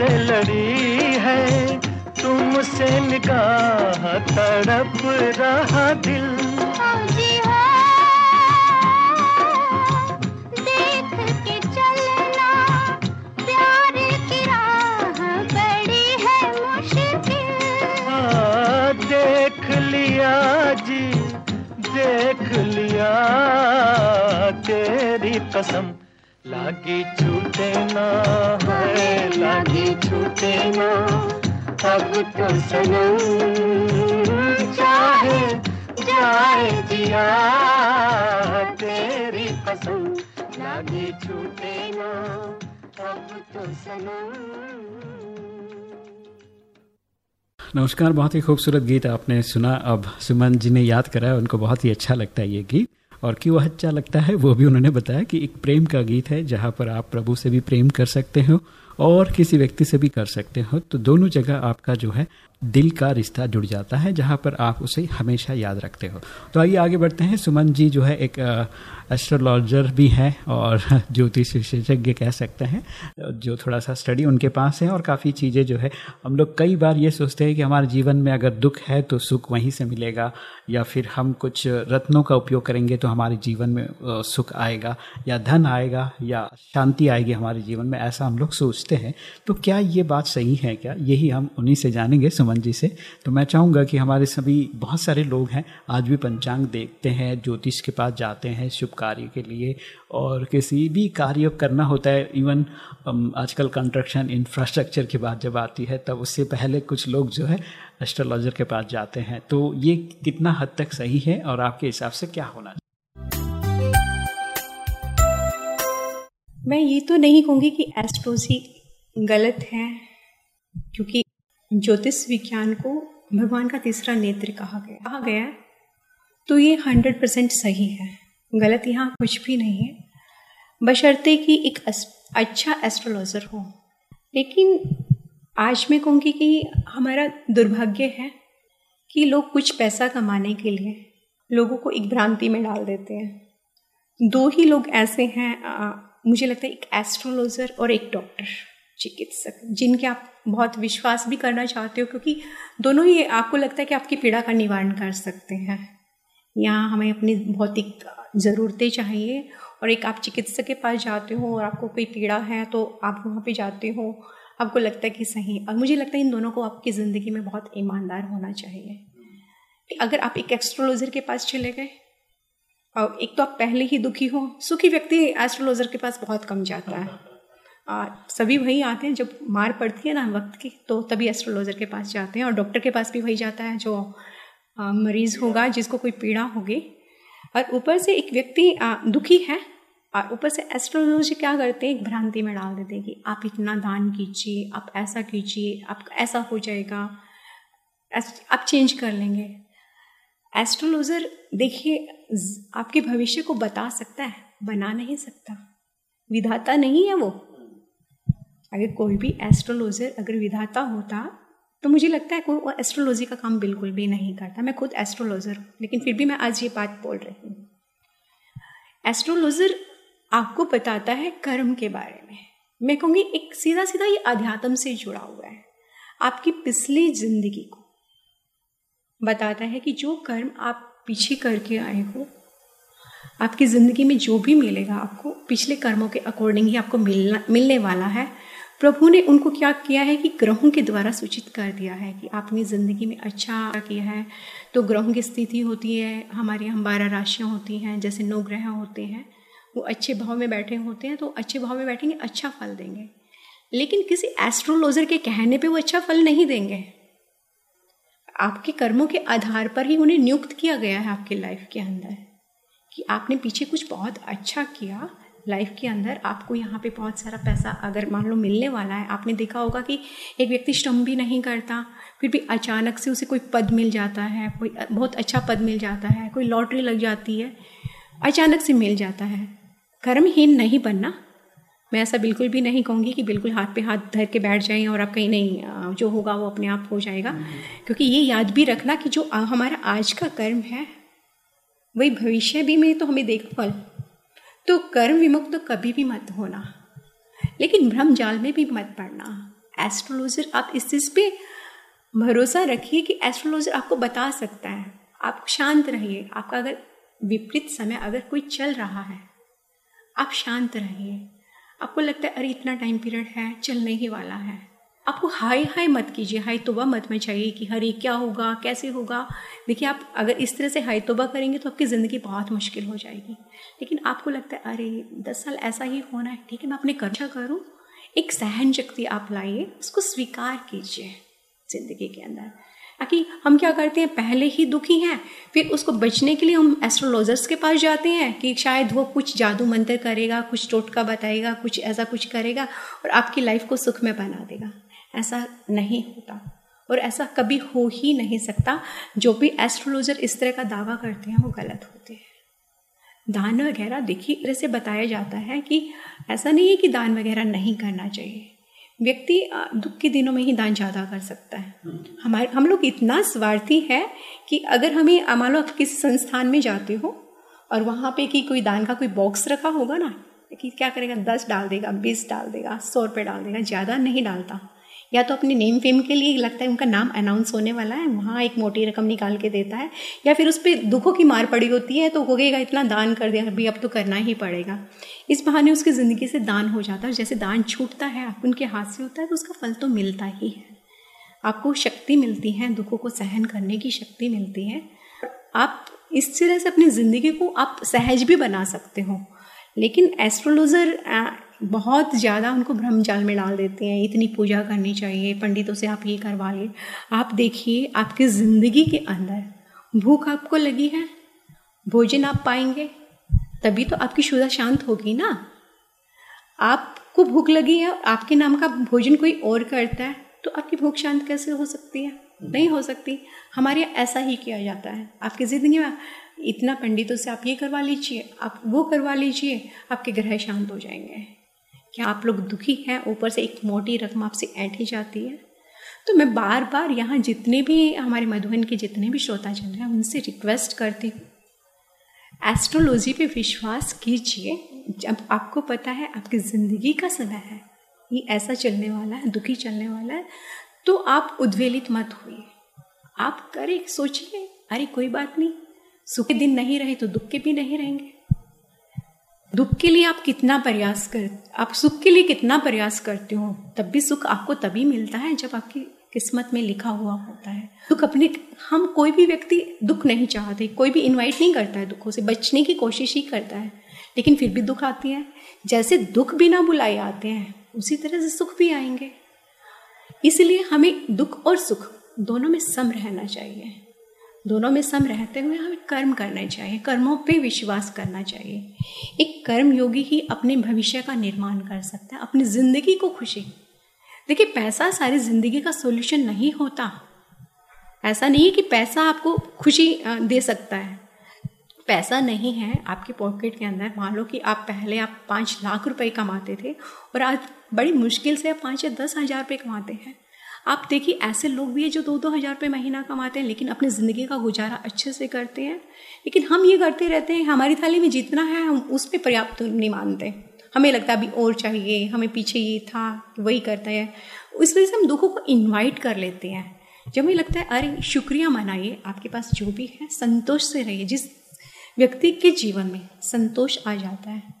से लड़ी है। तुमसे निकाह तड़प रहा दिल। देख के चलना प्यार की राह बड़ी मुश्किल। देख लिया जी देख लिया तेरी कसम। लागी छूटे ना है। छूटे ना अब तो सनम चाहे जाए जिया, तेरी कसम लागी छूटे ना अब तो सनम। नमस्कार, बहुत ही खूबसूरत गीत आपने सुना। अब सुमन जी ने याद करा उनको बहुत ही अच्छा लगता है ये गीत। और क्यों अच्छा लगता है, वो भी उन्होंने बताया कि एक प्रेम का गीत है, जहाँ पर आप प्रभु से भी प्रेम कर सकते हो। और किसी व्यक्ति से भी कर सकते हो तो दोनों जगह आपका जो है दिल का रिश्ता जुड़ जाता है, जहाँ पर आप उसे हमेशा याद रखते हो। तो आइए आगे बढ़ते हैं। सुमन जी जो है एक एस्ट्रोलॉजर भी हैं और [laughs] ज्योतिष विशेषज्ञ कह सकते हैं, जो थोड़ा सा स्टडी उनके पास है और काफ़ी चीज़ें जो है, हम लोग कई बार ये सोचते हैं कि हमारे जीवन में अगर दुख है तो सुख वहीं से मिलेगा, या फिर हम कुछ रत्नों का उपयोग करेंगे तो हमारे जीवन में सुख आएगा, या धन आएगा, या शांति आएगी हमारे जीवन में, ऐसा हम लोग सोचते हैं। तो क्या ये बात सही है क्या? यही हम उन्हीं से जानेंगे। सुमन जी से। तो मैं चाहूँगा कि हमारे सभी, बहुत सारे लोग हैं, आज भी पंचांग देखते हैं, ज्योतिष के पास जाते हैं शुभ कार्य के लिए, और किसी भी कार्य करना होता है इवन आजकल कंस्ट्रक्शन इंफ्रास्ट्रक्चर की बात जब आती है, तब उससे पहले कुछ लोग जो है एस्ट्रोलॉजर के पास जाते हैं। तो ये कितना हद तक सही है, और आपके हिसाब से क्या होना चाहिए? मैं ये तो नहीं कहूँगी कि एस्ट्रोजी गलत है, क्योंकि ज्योतिष विज्ञान को भगवान का तीसरा नेत्र कहा गया। कहा गया तो ये हंड्रेड परसेंट सही है। गलत यहाँ कुछ भी नहीं है। बशर्ते कि एक अच्छा एस्ट्रोलॉजर हो। लेकिन आज मैं कहूँगी कि हमारा दुर्भाग्य है कि लोग कुछ पैसा कमाने के लिए लोगों को एक भ्रांति में डाल देते हैं। दो ही लोग ऐसे हैं आ, मुझे लगता है एक एस्ट्रोलॉजर और एक डॉक्टर चिकित्सक, जिनके आप बहुत विश्वास भी करना चाहते हो, क्योंकि दोनों ही आपको लगता है कि आपकी पीड़ा का निवारण कर सकते हैं। यहाँ हमें अपनी भौतिक ज़रूरतें चाहिए, और एक आप चिकित्सक के पास जाते हो और आपको कोई पीड़ा है तो आप वहाँ पे जाते हो, आपको लगता है कि सही और मुझे लगता है इन दोनों को आपकी ज़िंदगी में बहुत ईमानदार होना चाहिए। अगर आप एक एस्ट्रोलॉजर के पास चले गए, और एक तो आप पहले ही दुखी हो, सुखी व्यक्ति एस्ट्रोलॉजर के पास बहुत कम जाता है। आ, सभी वही आते हैं जब मार पड़ती है ना वक्त की तो तभी एस्ट्रोलॉजर के पास जाते हैं और डॉक्टर के पास भी वही जाता है जो आ, मरीज़ होगा जिसको कोई पीड़ा होगी। और ऊपर से एक व्यक्ति दुखी है और ऊपर से एस्ट्रोलॉजी क्या करते हैं एक भ्रांति में डाल देते हैं कि आप इतना दान कीजिए आप ऐसा कीजिए आप ऐसा हो जाएगा आप चेंज कर लेंगे। एस्ट्रोलॉजर देखिए आपके भविष्य को बता सकता है बना नहीं सकता। विधाता नहीं है वो। अगर कोई भी एस्ट्रोलॉजर अगर विधाता होता तो मुझे लगता है कोई एस्ट्रोलॉजी का काम बिल्कुल भी नहीं करता। मैं खुद एस्ट्रोलॉजर हूँ, लेकिन फिर भी मैं आज ये बात बोल रही हूँ। एस्ट्रोलॉजर आपको बताता है कर्म के बारे में। मैं कहूँगी, एक सीधा सीधा ये अध्यात्म से जुड़ा हुआ है। आपकी पिछली ज़िंदगी को बताता है कि जो कर्म आप पीछे करके आए हो, आपकी ज़िंदगी में जो भी मिलेगा, आपको पिछले कर्मों के अकॉर्डिंग ही आपको मिलना, मिलने वाला है। प्रभु ने उनको क्या किया है कि ग्रहों के द्वारा सूचित कर दिया है कि आपने ज़िंदगी में अच्छा किया है। तो ग्रहों की स्थिति होती है, हमारे यहाँ बारह राशियाँ होती हैं, जैसे नौ ग्रह होते हैं, वो अच्छे भाव में बैठे होते हैं तो अच्छे भाव में बैठेंगे अच्छा फल देंगे। लेकिन किसी एस्ट्रोलॉजर के कहने पे वो अच्छा फल नहीं देंगे। आपके कर्मों के आधार पर ही उन्हें नियुक्त किया गया है आपके लाइफ के अंदर कि आपने पीछे कुछ बहुत अच्छा किया लाइफ के अंदर आपको यहाँ पे बहुत सारा पैसा अगर मान लो मिलने वाला है, आपने देखा होगा कि एक व्यक्ति श्रम भी नहीं करता, फिर भी अचानक से उसे कोई पद मिल जाता है, कोई बहुत अच्छा पद मिल जाता है, कोई लॉटरी लग जाती है, अचानक से मिल जाता है। कर्महीन नहीं बनना। मैं ऐसा बिल्कुल भी नहीं कहूँगी कि बिल्कुल हाथ पे हाथ धर के बैठ जाएँ और आप कहीं नहीं जो होगा वो अपने आप हो जाएगा। क्योंकि ये याद भी रखना कि जो हमारा आज का कर्म है, वही भविष्य भी में तो हमें देगा फल। तो कर्म विमुक्त तो कभी भी मत होना। लेकिन भ्रम जाल में भी मत पड़ना। एस्ट्रोलॉजर आप इस चीज़ पे भरोसा रखिए कि एस्ट्रोलॉजर आपको बता सकता है। आप शांत रहिए। आपका अगर विपरीत समय अगर कोई चल रहा है, आप शांत रहिए। आपको लगता है, अरे, इतना टाइम पीरियड है, चलने ही वाला है। आपको हाई हाई मत कीजिए हाई तोबा मत में चाहिए कि हरे, क्या होगा, कैसे होगा? देखिए, आप अगर इस तरह से हाई तोबा करेंगे तो आपकी ज़िंदगी बहुत मुश्किल हो जाएगी। लेकिन आपको लगता है, अरे, दस साल ऐसा ही होना है, ठीक है, मैं अपने कर्जा करूँ? एक सहन शक्ति आप लाइए, उसको स्वीकार कीजिए ज़िंदगी के अंदर। ताकि हम क्या करते हैं, पहले ही दुखी हैं, फिर उसको बचने के लिए हम एस्ट्रोलॉजर्स के पास जाते हैं कि शायद वो कुछ जादू मंत्र करेगा, कुछ टोटका बताएगा, कुछ ऐसा कुछ करेगा और आपकी लाइफ को सुख में बना देगा। ऐसा नहीं होता। और ऐसा कभी हो ही नहीं सकता, जो भी एस्ट्रोलॉजर इस तरह का दावा करते हैं, वो गलत होते हैं। दान वगैरह, देखिए तरह से बताया जाता है कि ऐसा नहीं है कि दान वगैरह नहीं करना चाहिए। व्यक्ति दुख के दिनों में ही दान ज़्यादा कर सकता है। हमारे, हम लोग इतना स्वार्थी है कि अगर हमें मान लो आप किसी संस्थान में जाते हो और वहाँ पे कि कोई दान का कोई बॉक्स रखा होगा ना, कि क्या करेगा? दस डाल देगा, बीस डाल देगा, सौ रुपये डाल देगा, ज़्यादा नहीं डालता। या तो अपने नेम फेम के लिए लगता है उनका नाम अनाउंस होने वाला है, वहाँ एक मोटी रकम निकाल के देता है, या फिर उस पर दुखों की मार पड़ी होती है तो हो होगेगा इतना दान कर दिया, अभी अब तो करना ही पड़ेगा। इस बहाने उसकी ज़िंदगी से दान हो जाता है, जैसे दान छूटता है, आप उनके हाथ से होता है तो उसका फल तो मिलता ही है। आपको शक्ति मिलती है, दुखों को सहन करने की शक्ति मिलती है। आप इस तरह से अपनी ज़िंदगी को आप सहज भी बना सकते हो। लेकिन एस्ट्रोलॉजर बहुत ज़्यादा उनको भ्रम जाल में डाल देते हैं, इतनी पूजा करनी चाहिए, पंडितों से आप ये करवा लिए आप देखिए, आपकी ज़िंदगी के अंदर भूख आपको लगी है, भोजन आप पाएँगे, तभी तो आपकी शुदा शांत होगी ना। आपको भूख लगी है, आपके नाम का भोजन कोई और करता है तो आपकी भूख शांत कैसे हो सकती है? नहीं हो सकती। हमारे यहाँ ऐसा ही किया जाता है। आपकी ज़िंदगी में इतना पंडितों से आप ये करवा लीजिए, आप वो करवा लीजिए, आपके ग्रह शांत हो जाएँगे। क्या आप लोग दुखी हैं, ऊपर से एक मोटी रकम आपसे ऐठी जाती है। तो मैं बार बार यहाँ जितने भी हमारे मधुबन के जितने भी श्रोता जन हैं, उनसे रिक्वेस्ट करती हूँ। एस्ट्रोलॉजी पे विश्वास कीजिए, जब आपको पता है आपकी ज़िंदगी का समय है, ये ऐसा चलने वाला है, दुखी चलने वाला है तो आप उद्वेलित मत होइए। आप करें, सोचिए, अरे कोई बात नहीं, सुख के दिन नहीं रहे तो दुख के भी नहीं रहेंगे। दुख के लिए आप कितना प्रयास कर, आप सुख के लिए कितना प्रयास करते हो, तब भी सुख आपको तभी मिलता है जब आपकी किस्मत में लिखा हुआ होता है। दुख अपने, हम कोई भी व्यक्ति दुख नहीं चाहते, कोई भी इनवाइट नहीं करता है दुखों से, बचने की कोशिश ही करता है। लेकिन फिर भी दुख आती है। जैसे दुख बिना बुलाए आते हैं, उसी तरह से सुख भी आएँगे। इसलिए हमें दुख और सुख दोनों में सम रहना चाहिए। दोनों में सम रहते हुए हमें कर्म करना चाहिए, कर्मों पे विश्वास करना चाहिए। एक कर्म योगी ही अपने भविष्य का निर्माण कर सकता है, अपनी ज़िंदगी को खुशी। देखिए, पैसा सारी ज़िंदगी का सोल्यूशन नहीं होता। ऐसा नहीं है कि पैसा आपको खुशी दे सकता है। पैसा नहीं है आपके पॉकेट के अंदर। मान लो कि आप पहले आप पाँच लाख रुपए कमाते थे और आज बड़ी मुश्किल से आप पाँच या दस हज़ार रुपये कमाते हैं। आप देखिए, ऐसे लोग भी हैं जो दो दो हज़ार रुपये महीना कमाते हैं, लेकिन अपनी ज़िंदगी का गुजारा अच्छे से करते हैं। लेकिन हम ये करते रहते हैं, हमारी थाली में जितना है, हम उस पर पर्याप्त नहीं मानते। हमें लगता है अभी और चाहिए, हमें पीछे ये था, वही करता है। इस वजह से हम दुखों को इन्वाइट कर लेते हैं। जब हमें लगता है, अरे, शुक्रिया मनाइए, आपके पास जो भी है, संतोष से रहिए। जिस व्यक्ति के जीवन में संतोष आ जाता है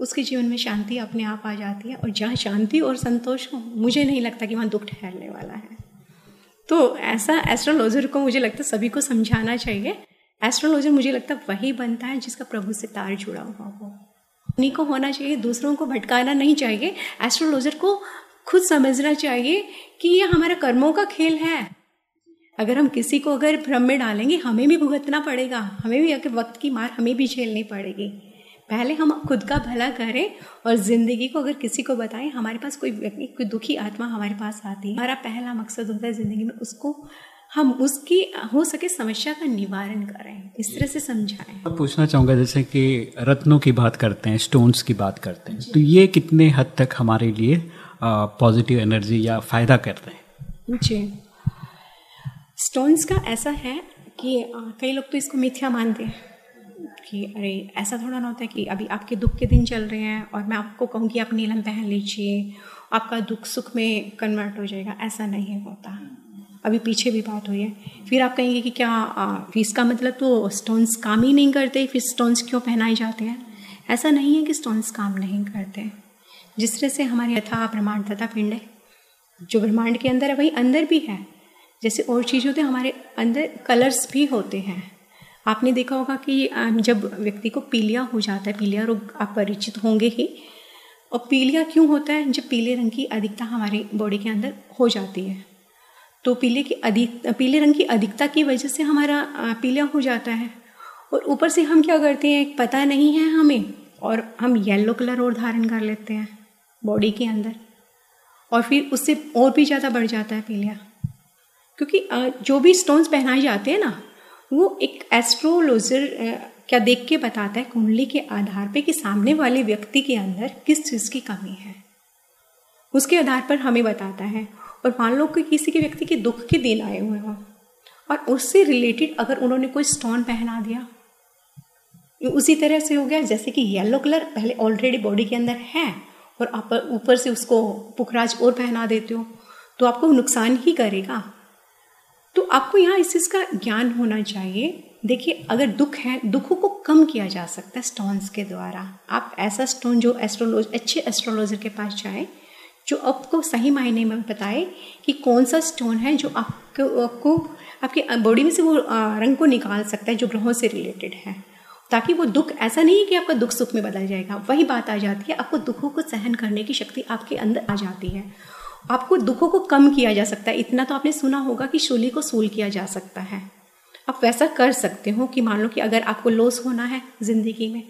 उसके जीवन में शांति अपने आप आ जाती है और जहाँ शांति और संतोष हो, मुझे नहीं लगता कि वहाँ दुख ठहरने वाला है। तो ऐसा एस्ट्रोलॉजर को मुझे लगता है सभी को समझाना चाहिए। एस्ट्रोलॉजर मुझे लगता है वही बनता है जिसका प्रभु से तार जुड़ा हुआ हो। उन्हीं को होना चाहिए, दूसरों को भटकाना नहीं चाहिए। एस्ट्रोलॉजर को खुद समझना चाहिए कि ये हमारा कर्मों का खेल है। अगर हम किसी को अगर भ्रम में डालेंगे, हमें भी भुगतना पड़ेगा। हमें भी अगर वक्त की मार, हमें भी झेलनी पड़ेगी। पहले हम खुद का भला करें और ज़िंदगी को अगर किसी को बताएँ हमारे पास कोई व्यक्ति कोई दुखी आत्मा हमारे पास आती है। हमारा पहला मकसद होता है ज़िंदगी में उसको हम उसकी हो सके समस्या का निवारण करें इस तरह से समझाएँ। अब पूछना चाहूँगा जैसे कि रत्नों की बात करते हैं स्टोन्स की बात करते हैं तो ये कितने हद तक हमारे लिए पॉजिटिव एनर्जी या फ़ायदा करते हैं? जी। स्टोन्स का ऐसा है कि कई लोग तो इसको मिथ्या मानते हैं। कि अरे, ऐसा थोड़ा ना होता है कि अभी आपके दुख के दिन चल रहे हैं और मैं आपको कहूँ कि आप नीलम पहन लीजिए, आपका दुख सुख में कन्वर्ट हो जाएगा। ऐसा नहीं होता। अभी पीछे भी बात हुई है। फिर आप कहेंगे कि क्या फिर का मतलब तो स्टोन्स काम ही नहीं करते, फिर स्टोन्स क्यों पहनाए जाते हैं? ऐसा नहीं है कि स्टोन्स काम नहीं करते। जिस तरह से हमारे यथा ब्रह्मांड तथा पिंड है, जो ब्रह्मांड के अंदर है, वही अंदर भी है। जैसे और चीज़ होते हैं, हमारे अंदर कलर्स भी होते हैं। आपने देखा होगा कि जब व्यक्ति को पीलिया हो जाता है, पीलिया रोग आप परिचित होंगे ही, और पीलिया क्यों होता है? जब पीले रंग की अधिकता हमारी बॉडी के अंदर हो जाती है। तो पीले की अधिक, पीले रंग की अधिकता की वजह से हमारा पीलिया हो जाता है। और ऊपर से हम क्या करते हैं? पता नहीं है हमें, और हम येलो कलर और धारण कर लेते हैं बॉडी के अंदर। और फिर उससे और भी ज़्यादा बढ़ जाता है पीलिया। क्योंकि जो भी स्टोन्स पहनाए जाते हैं ना वो एक एस्ट्रोलॉजर क्या देख के बताता है कुंडली के आधार पे कि सामने वाले व्यक्ति के अंदर किस चीज़ की कमी है। उसके आधार पर हमें बताता है। और मान लो कि किसी के व्यक्ति के दुख के दिन आए हुए हों, और उससे रिलेटेड अगर उन्होंने कोई स्टोन पहना दिया उसी तरह से हो गया जैसे कि येलो कलर पहले ऑलरेडी बॉडी के अंदर है, और आप ऊपर से उसको पुखराज और पहना देते हो तो आपको नुकसान ही करेगा। तो आपको यहाँ इस चीज़ का ज्ञान होना चाहिए। देखिए, अगर दुख है, दुखों को कम किया जा सकता है स्टोन्स के द्वारा। आप ऐसा स्टोन जो एस्ट्रोलॉज अच्छे एस्ट्रोलॉजर के पास जाए, जो आपको सही मायने में बताए कि कौन सा स्टोन है जो आपको आपको, आपके बॉडी में से वो रंग को निकाल सकता है जो ग्रहों से रिलेटेड है। ताकि वो दुख, ऐसा नहीं है कि आपका दुख सुख में बदल जाएगा। वही बात आ जाती है, आपको दुखों को सहन करने की शक्ति आपके अंदर आ जाती है। आपको दुखों को कम किया जा सकता है। इतना तो आपने सुना होगा कि शोली को सूल किया जा सकता है। आप वैसा कर सकते हो कि मान लो कि अगर आपको लॉस होना है ज़िंदगी में,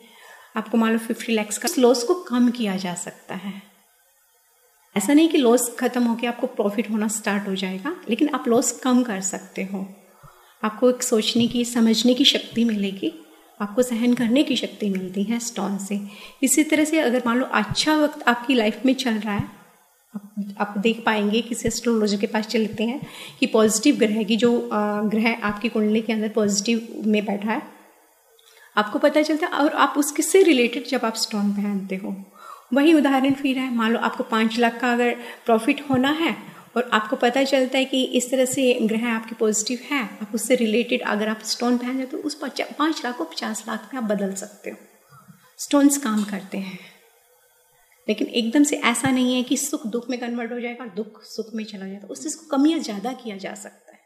आपको मान लो फिफ्टी लैक्स का लॉस को कम किया जा सकता है। ऐसा नहीं कि लॉस ख़त्म होकर आपको प्रॉफिट होना स्टार्ट हो जाएगा, लेकिन आप लॉस कम कर सकते हो। आपको एक सोचने की, समझने की शक्ति मिलेगी। आपको सहन करने की शक्ति मिलती है स्टोन से। इसी तरह से अगर मान लो अच्छा वक्त आपकी लाइफ में चल रहा है आप देख पाएँगे किसी एस्ट्रोलॉजर के पास चलते हैं कि पॉजिटिव ग्रह की जो ग्रह आपकी कुंडली के अंदर पॉजिटिव में बैठा है, आपको पता चलता है और आप उसके से रिलेटेड जब आप स्टोन पहनते हो। वही उदाहरण फिर है, मान लो आपको पाँच लाख का अगर प्रॉफिट होना है और आपको पता चलता है कि इस तरह से ग्रह आपके पॉजिटिव है, आप उससे रिलेटेड अगर आप स्टोन पहन जाते तो उस पाँच लाख को पचास लाख में आप बदल सकते हो। स्टोन्स काम करते हैं। लेकिन एकदम से ऐसा नहीं है कि सुख दुख में कन्वर्ट हो जाएगा दुख सुख में चला जाएगा। उस चीज़ को ज़्यादा किया जा सकता है।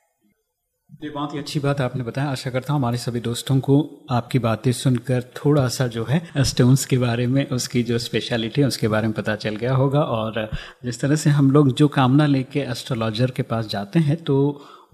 ये बहुत ही अच्छी बात आपने बताया। आशा करता हूँ हमारे सभी दोस्तों को आपकी बातें सुनकर थोड़ा सा जो है स्टोन्स के बारे में, उसकी जो स्पेशलिटी है, उसके बारे में पता चल गया होगा। और जिस तरह से हम लोग जो कामना लेके एस्ट्रोलॉजर के पास जाते हैं तो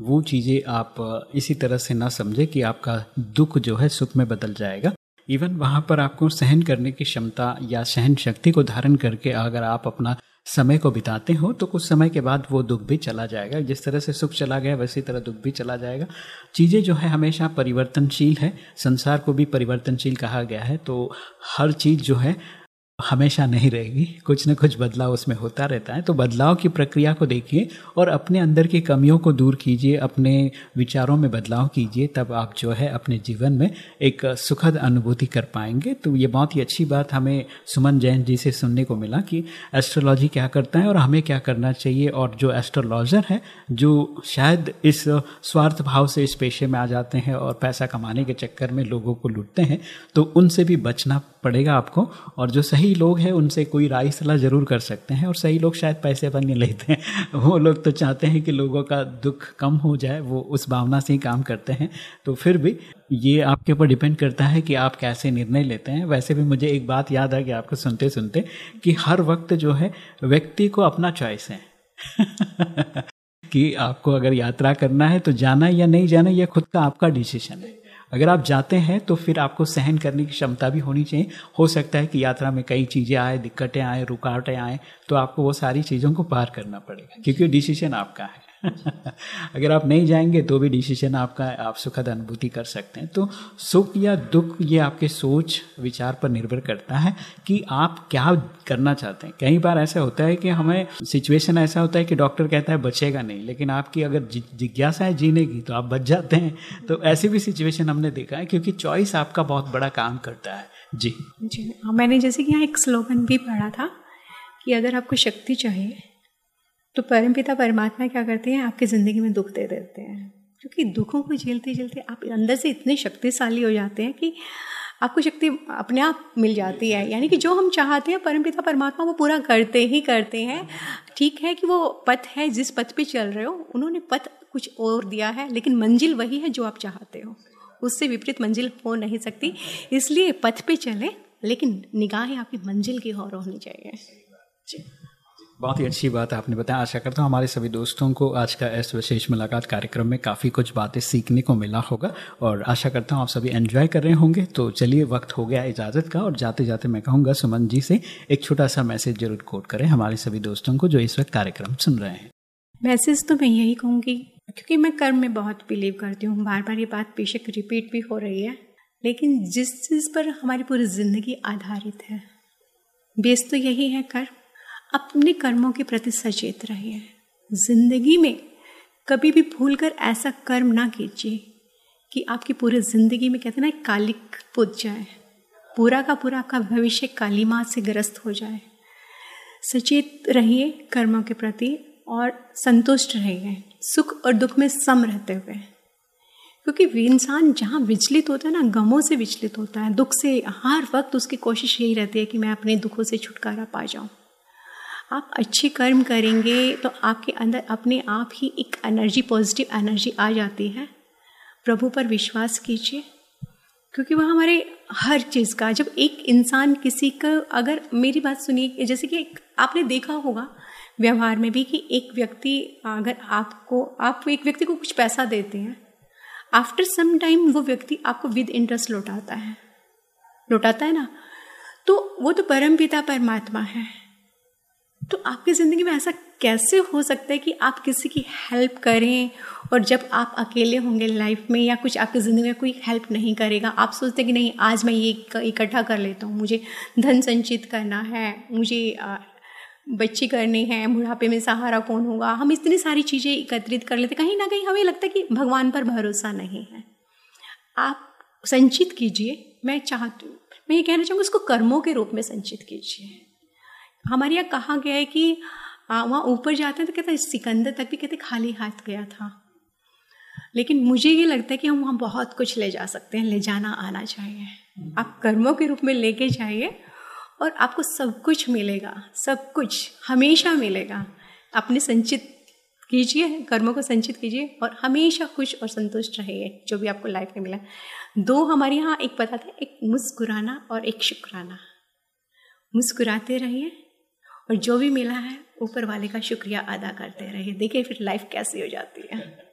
वो चीज़ें आप इसी तरह से ना समझे कि आपका दुख जो है, सुख में बदल जाएगा। इवन वहाँ पर आपको सहन करने की क्षमता या सहन शक्ति को धारण करके अगर आप अपना समय को बिताते हो तो कुछ समय के बाद वो दुख भी चला जाएगा। जिस तरह से सुख चला गया, वैसी तरह दुख भी चला जाएगा। चीज़ें जो है हमेशा परिवर्तनशील है। संसार को भी परिवर्तनशील कहा गया है। तो हर चीज़ जो है हमेशा नहीं रहेगी। कुछ न कुछ बदलाव उसमें होता रहता है। तो बदलाव की प्रक्रिया को देखिए और अपने अंदर की कमियों को दूर कीजिए, अपने विचारों में बदलाव कीजिए, तब आप जो है अपने जीवन में एक सुखद अनुभूति कर पाएँगे। तो ये बहुत ही अच्छी बात हमें सुमन जैन जी से सुनने को मिला कि एस्ट्रोलॉजी क्या करता है और हमें क्या करना चाहिए और जो एस्ट्रोलॉजर है, जो शायद इस स्वार्थ भाव से इस पेशे में आ जाते हैं और पैसा कमाने के चक्कर में लोगों को लूटते हैं तो उनसे भी बचना पड़ेगा आपको। और जो सही लोग हैं, उनसे कोई राय सलाह ज़रूर कर सकते हैं और सही लोग शायद पैसे पर नहीं लेते हैं। [laughs] वो लोग तो चाहते हैं कि लोगों का दुख कम हो जाए, वो उस भावना से ही काम करते हैं। तो फिर भी ये आपके ऊपर डिपेंड करता है कि आप कैसे निर्णय लेते हैं। वैसे भी मुझे एक बात याद आ गई आपको सुनते सुनते कि हर वक्त जो है, व्यक्ति को अपना चॉइस है। [laughs] कि आपको अगर यात्रा करना है तो जाना या नहीं जाना यह खुद का आपका डिसीज़न है। अगर आप जाते हैं तो फिर आपको सहन करने की क्षमता भी होनी चाहिए। हो सकता है कि यात्रा में कई चीज़ें आए, दिक्कतें आए, रुकावटें आए तो आपको वो सारी चीज़ों को पार करना पड़ेगा, क्योंकि डिसीज़न आपका है। अगर आप नहीं जाएँगे तो भी डिसीज़न आपका, आप सुखद अनुभूति कर सकते हैं। तो सुख या दुख, ये आपके सोच, विचार पर निर्भर करता है कि आप क्या करना चाहते हैं। कई बार ऐसा होता है कि हमें सिचुएशन ऐसा होता है कि डॉक्टर कहता है, बचेगा नहीं। लेकिन आपकी अगर जिज्ञासा है जीने की तो आप बच जाते हैं। तो ऐसी भी सिचुएशन हमने देखा है, क्योंकि चॉइस आपका बहुत बड़ा काम करता है। जी। जी। मैंने जैसे कि यहाँ एक स्लोगन भी पढ़ा था कि अगर आपको शक्ति चाहिए तो परमपिता परमात्मा क्या करते हैं? आपकी ज़िंदगी में दुख दे देते हैं। क्योंकि दुखों को झेलते झेलते आप अंदर से इतने शक्तिशाली हो जाते हैं कि आपको शक्ति अपने आप मिल जाती है। यानी कि जो हम चाहते हैं, परमपिता परमात्मा वो पूरा करते ही करते हैं। ठीक है कि वो पथ है, जिस पथ पे चल रहे हो, उन्होंने पथ कुछ और दिया है, लेकिन मंजिल वही है जो आप चाहते हो। उससे विपरीत मंजिल हो नहीं सकती। इसलिए पथ पे चले, लेकिन निगाहें आपकी मंजिल की ओर होनी चाहिए। जी। बहुत ही अच्छी बात आपने बताया। आशा करता हूँ हमारे सभी दोस्तों को आज का इस विशेष मुलाकात कार्यक्रम में काफ़ी कुछ बातें सीखने को मिला होगा और आशा करता हूँ आप सभी एंजॉय कर रहे होंगे। तो चलिए, वक्त हो गया इजाज़त का और जाते जाते मैं कहूँगा, सुमन जी से एक छोटा सा मैसेज ज़रूर कोट करें हमारे सभी दोस्तों को जो इस वक्त कार्यक्रम सुन रहे हैं। मैसेज तो मैं यही कहूँगी, क्योंकि मैं कर्म में बहुत बिलीव करती हूँ। बार बार ये बात बेशक रिपीट भी हो रही है, लेकिन जिस चीज़ पर हमारी पूरी ज़िंदगी आधारित है बेस तो यही है कर्म। अपने कर्मों के प्रति सचेत रहिए। ज़िंदगी में कभी भी भूलकर ऐसा कर्म ना कीजिए कि आपकी पूरी ज़िंदगी में कहते ना कालिक पुज जाए। पूरा का पूरा आपका भविष्य काली माँ से ग्रस्त हो जाए। सचेत रहिए कर्मों के प्रति और संतुष्ट रहिए। सुख और दुख में सम रहते हुए। क्योंकि इंसान जहाँ विचलित होता है ना, गमों से विचलित होता है। दुख से हर वक्त उसकी कोशिश यही रहती है कि मैं अपने दुखों से छुटकारा पा जाऊँ। आप अच्छे कर्म करेंगे तो आपके अंदर अपने आप ही एक एनर्जी पॉजिटिव एनर्जी आ जाती है। प्रभु पर विश्वास कीजिए, क्योंकि वह हमारे हर चीज़ का, जब एक इंसान किसी का, अगर मेरी बात सुनिए जैसे कि आपने देखा होगा व्यवहार में भी कि एक व्यक्ति, अगर आपको, आप एक व्यक्ति को कुछ पैसा देते हैं आफ्टर सम टाइम वो व्यक्ति आपको विद इंटरेस्ट लौटाता है। लौटाता है ना? तो वो तो परम पिता परमात्मा है। तो आपकी ज़िंदगी में ऐसा कैसे हो सकता है कि आप किसी की हेल्प करें और जब आप अकेले होंगे लाइफ में या कुछ आपकी ज़िंदगी में कोई हेल्प नहीं करेगा, आप सोचते कि नहीं, आज मैं ये इकट्ठा कर लेता हूँ, मुझे धन संचित करना है, मुझे बच्चे करने हैं, बुढ़ापे में सहारा कौन होगा, हम इतनी सारी चीज़ें एकत्रित कर लेते कहीं ना कहीं हमें लगता है कि भगवान पर भरोसा नहीं है। आप संचित कीजिए, मैं चाहती हूँ, मैं ये कहना चाहूँगी उसको कर्मों के रूप में संचित कीजिए। हमारे यहाँ कहा गया है कि वहाँ ऊपर जाते हैं तो कहते हैं, सिकंदर तक भी कहते खाली हाथ गया था। लेकिन मुझे ये लगता है कि हम वहाँ बहुत कुछ ले जा सकते हैं, ले जाना आना चाहिए। आप कर्मों के रूप में लेके जाइए और आपको सब कुछ मिलेगा, सब कुछ हमेशा मिलेगा। अपने संचित कीजिए, कर्मों को संचित कीजिए और हमेशा खुश और संतुष्ट रहिए, जो भी आपको लाइफ में मिला। दो, हमारे यहाँ एक पता था, एक मुस्कुराना और एक शुक्राना। मुस्कुराते रहिए और जो भी मिला है ऊपर वाले का शुक्रिया अदा करते रहिए। देखिए फिर लाइफ कैसी हो जाती है।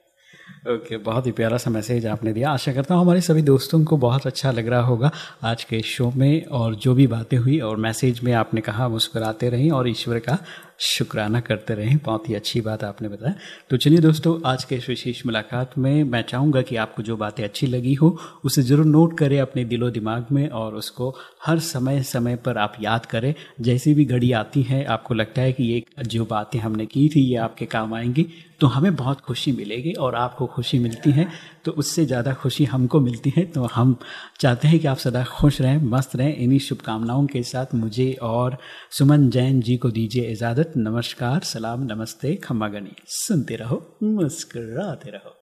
ओके okay, बहुत ही प्यारा सा मैसेज आपने दिया। आशा करता हूँ हमारे सभी दोस्तों को बहुत अच्छा लग रहा होगा आज के शो में और जो भी बातें हुई और मैसेज में आपने कहा मुस्कुराते रहें और ईश्वर का शुक्राना करते रहें। बहुत ही अच्छी बात आपने बताया। तो चलिए दोस्तों, आज के इस विशेष मुलाकात में मैं चाहूँगा कि आपको जो बातें अच्छी लगी हो, उसे ज़रूर नोट करें अपने दिलो दिमाग में और उसको हर समय समय पर आप याद करें। जैसी भी घड़ी आती है, आपको लगता है कि ये जो बातें हमने की थी, ये आपके काम आएँगी तो हमें बहुत खुशी मिलेगी और आपको खुशी मिलती है। तो उससे ज़्यादा खुशी हमको मिलती है। तो हम चाहते हैं कि आप सदा खुश रहें, मस्त रहें। इन्हीं शुभकामनाओं के साथ मुझे और सुमन जैन जी को दीजिए इजाज़त। नमस्कार, सलाम, नमस्ते, खम्मा गणी सुनते रहो, मुस्कराते रहो।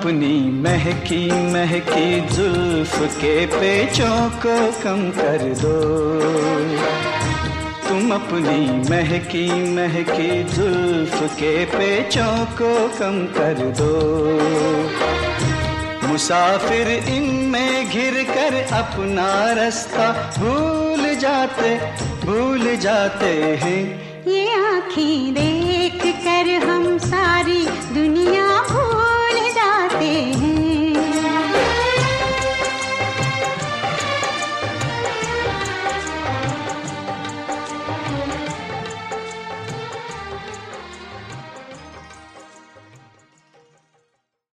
अपनी महकी महकी जुल्फ के पेचों को कम कर दो। तुम अपनी महकी महकी जुल्फ के पेचों को कम कर दो। मुसाफिर इनमें घिर कर अपना रास्ता भूल जाते भूल जाते हैं। ये आँखें देख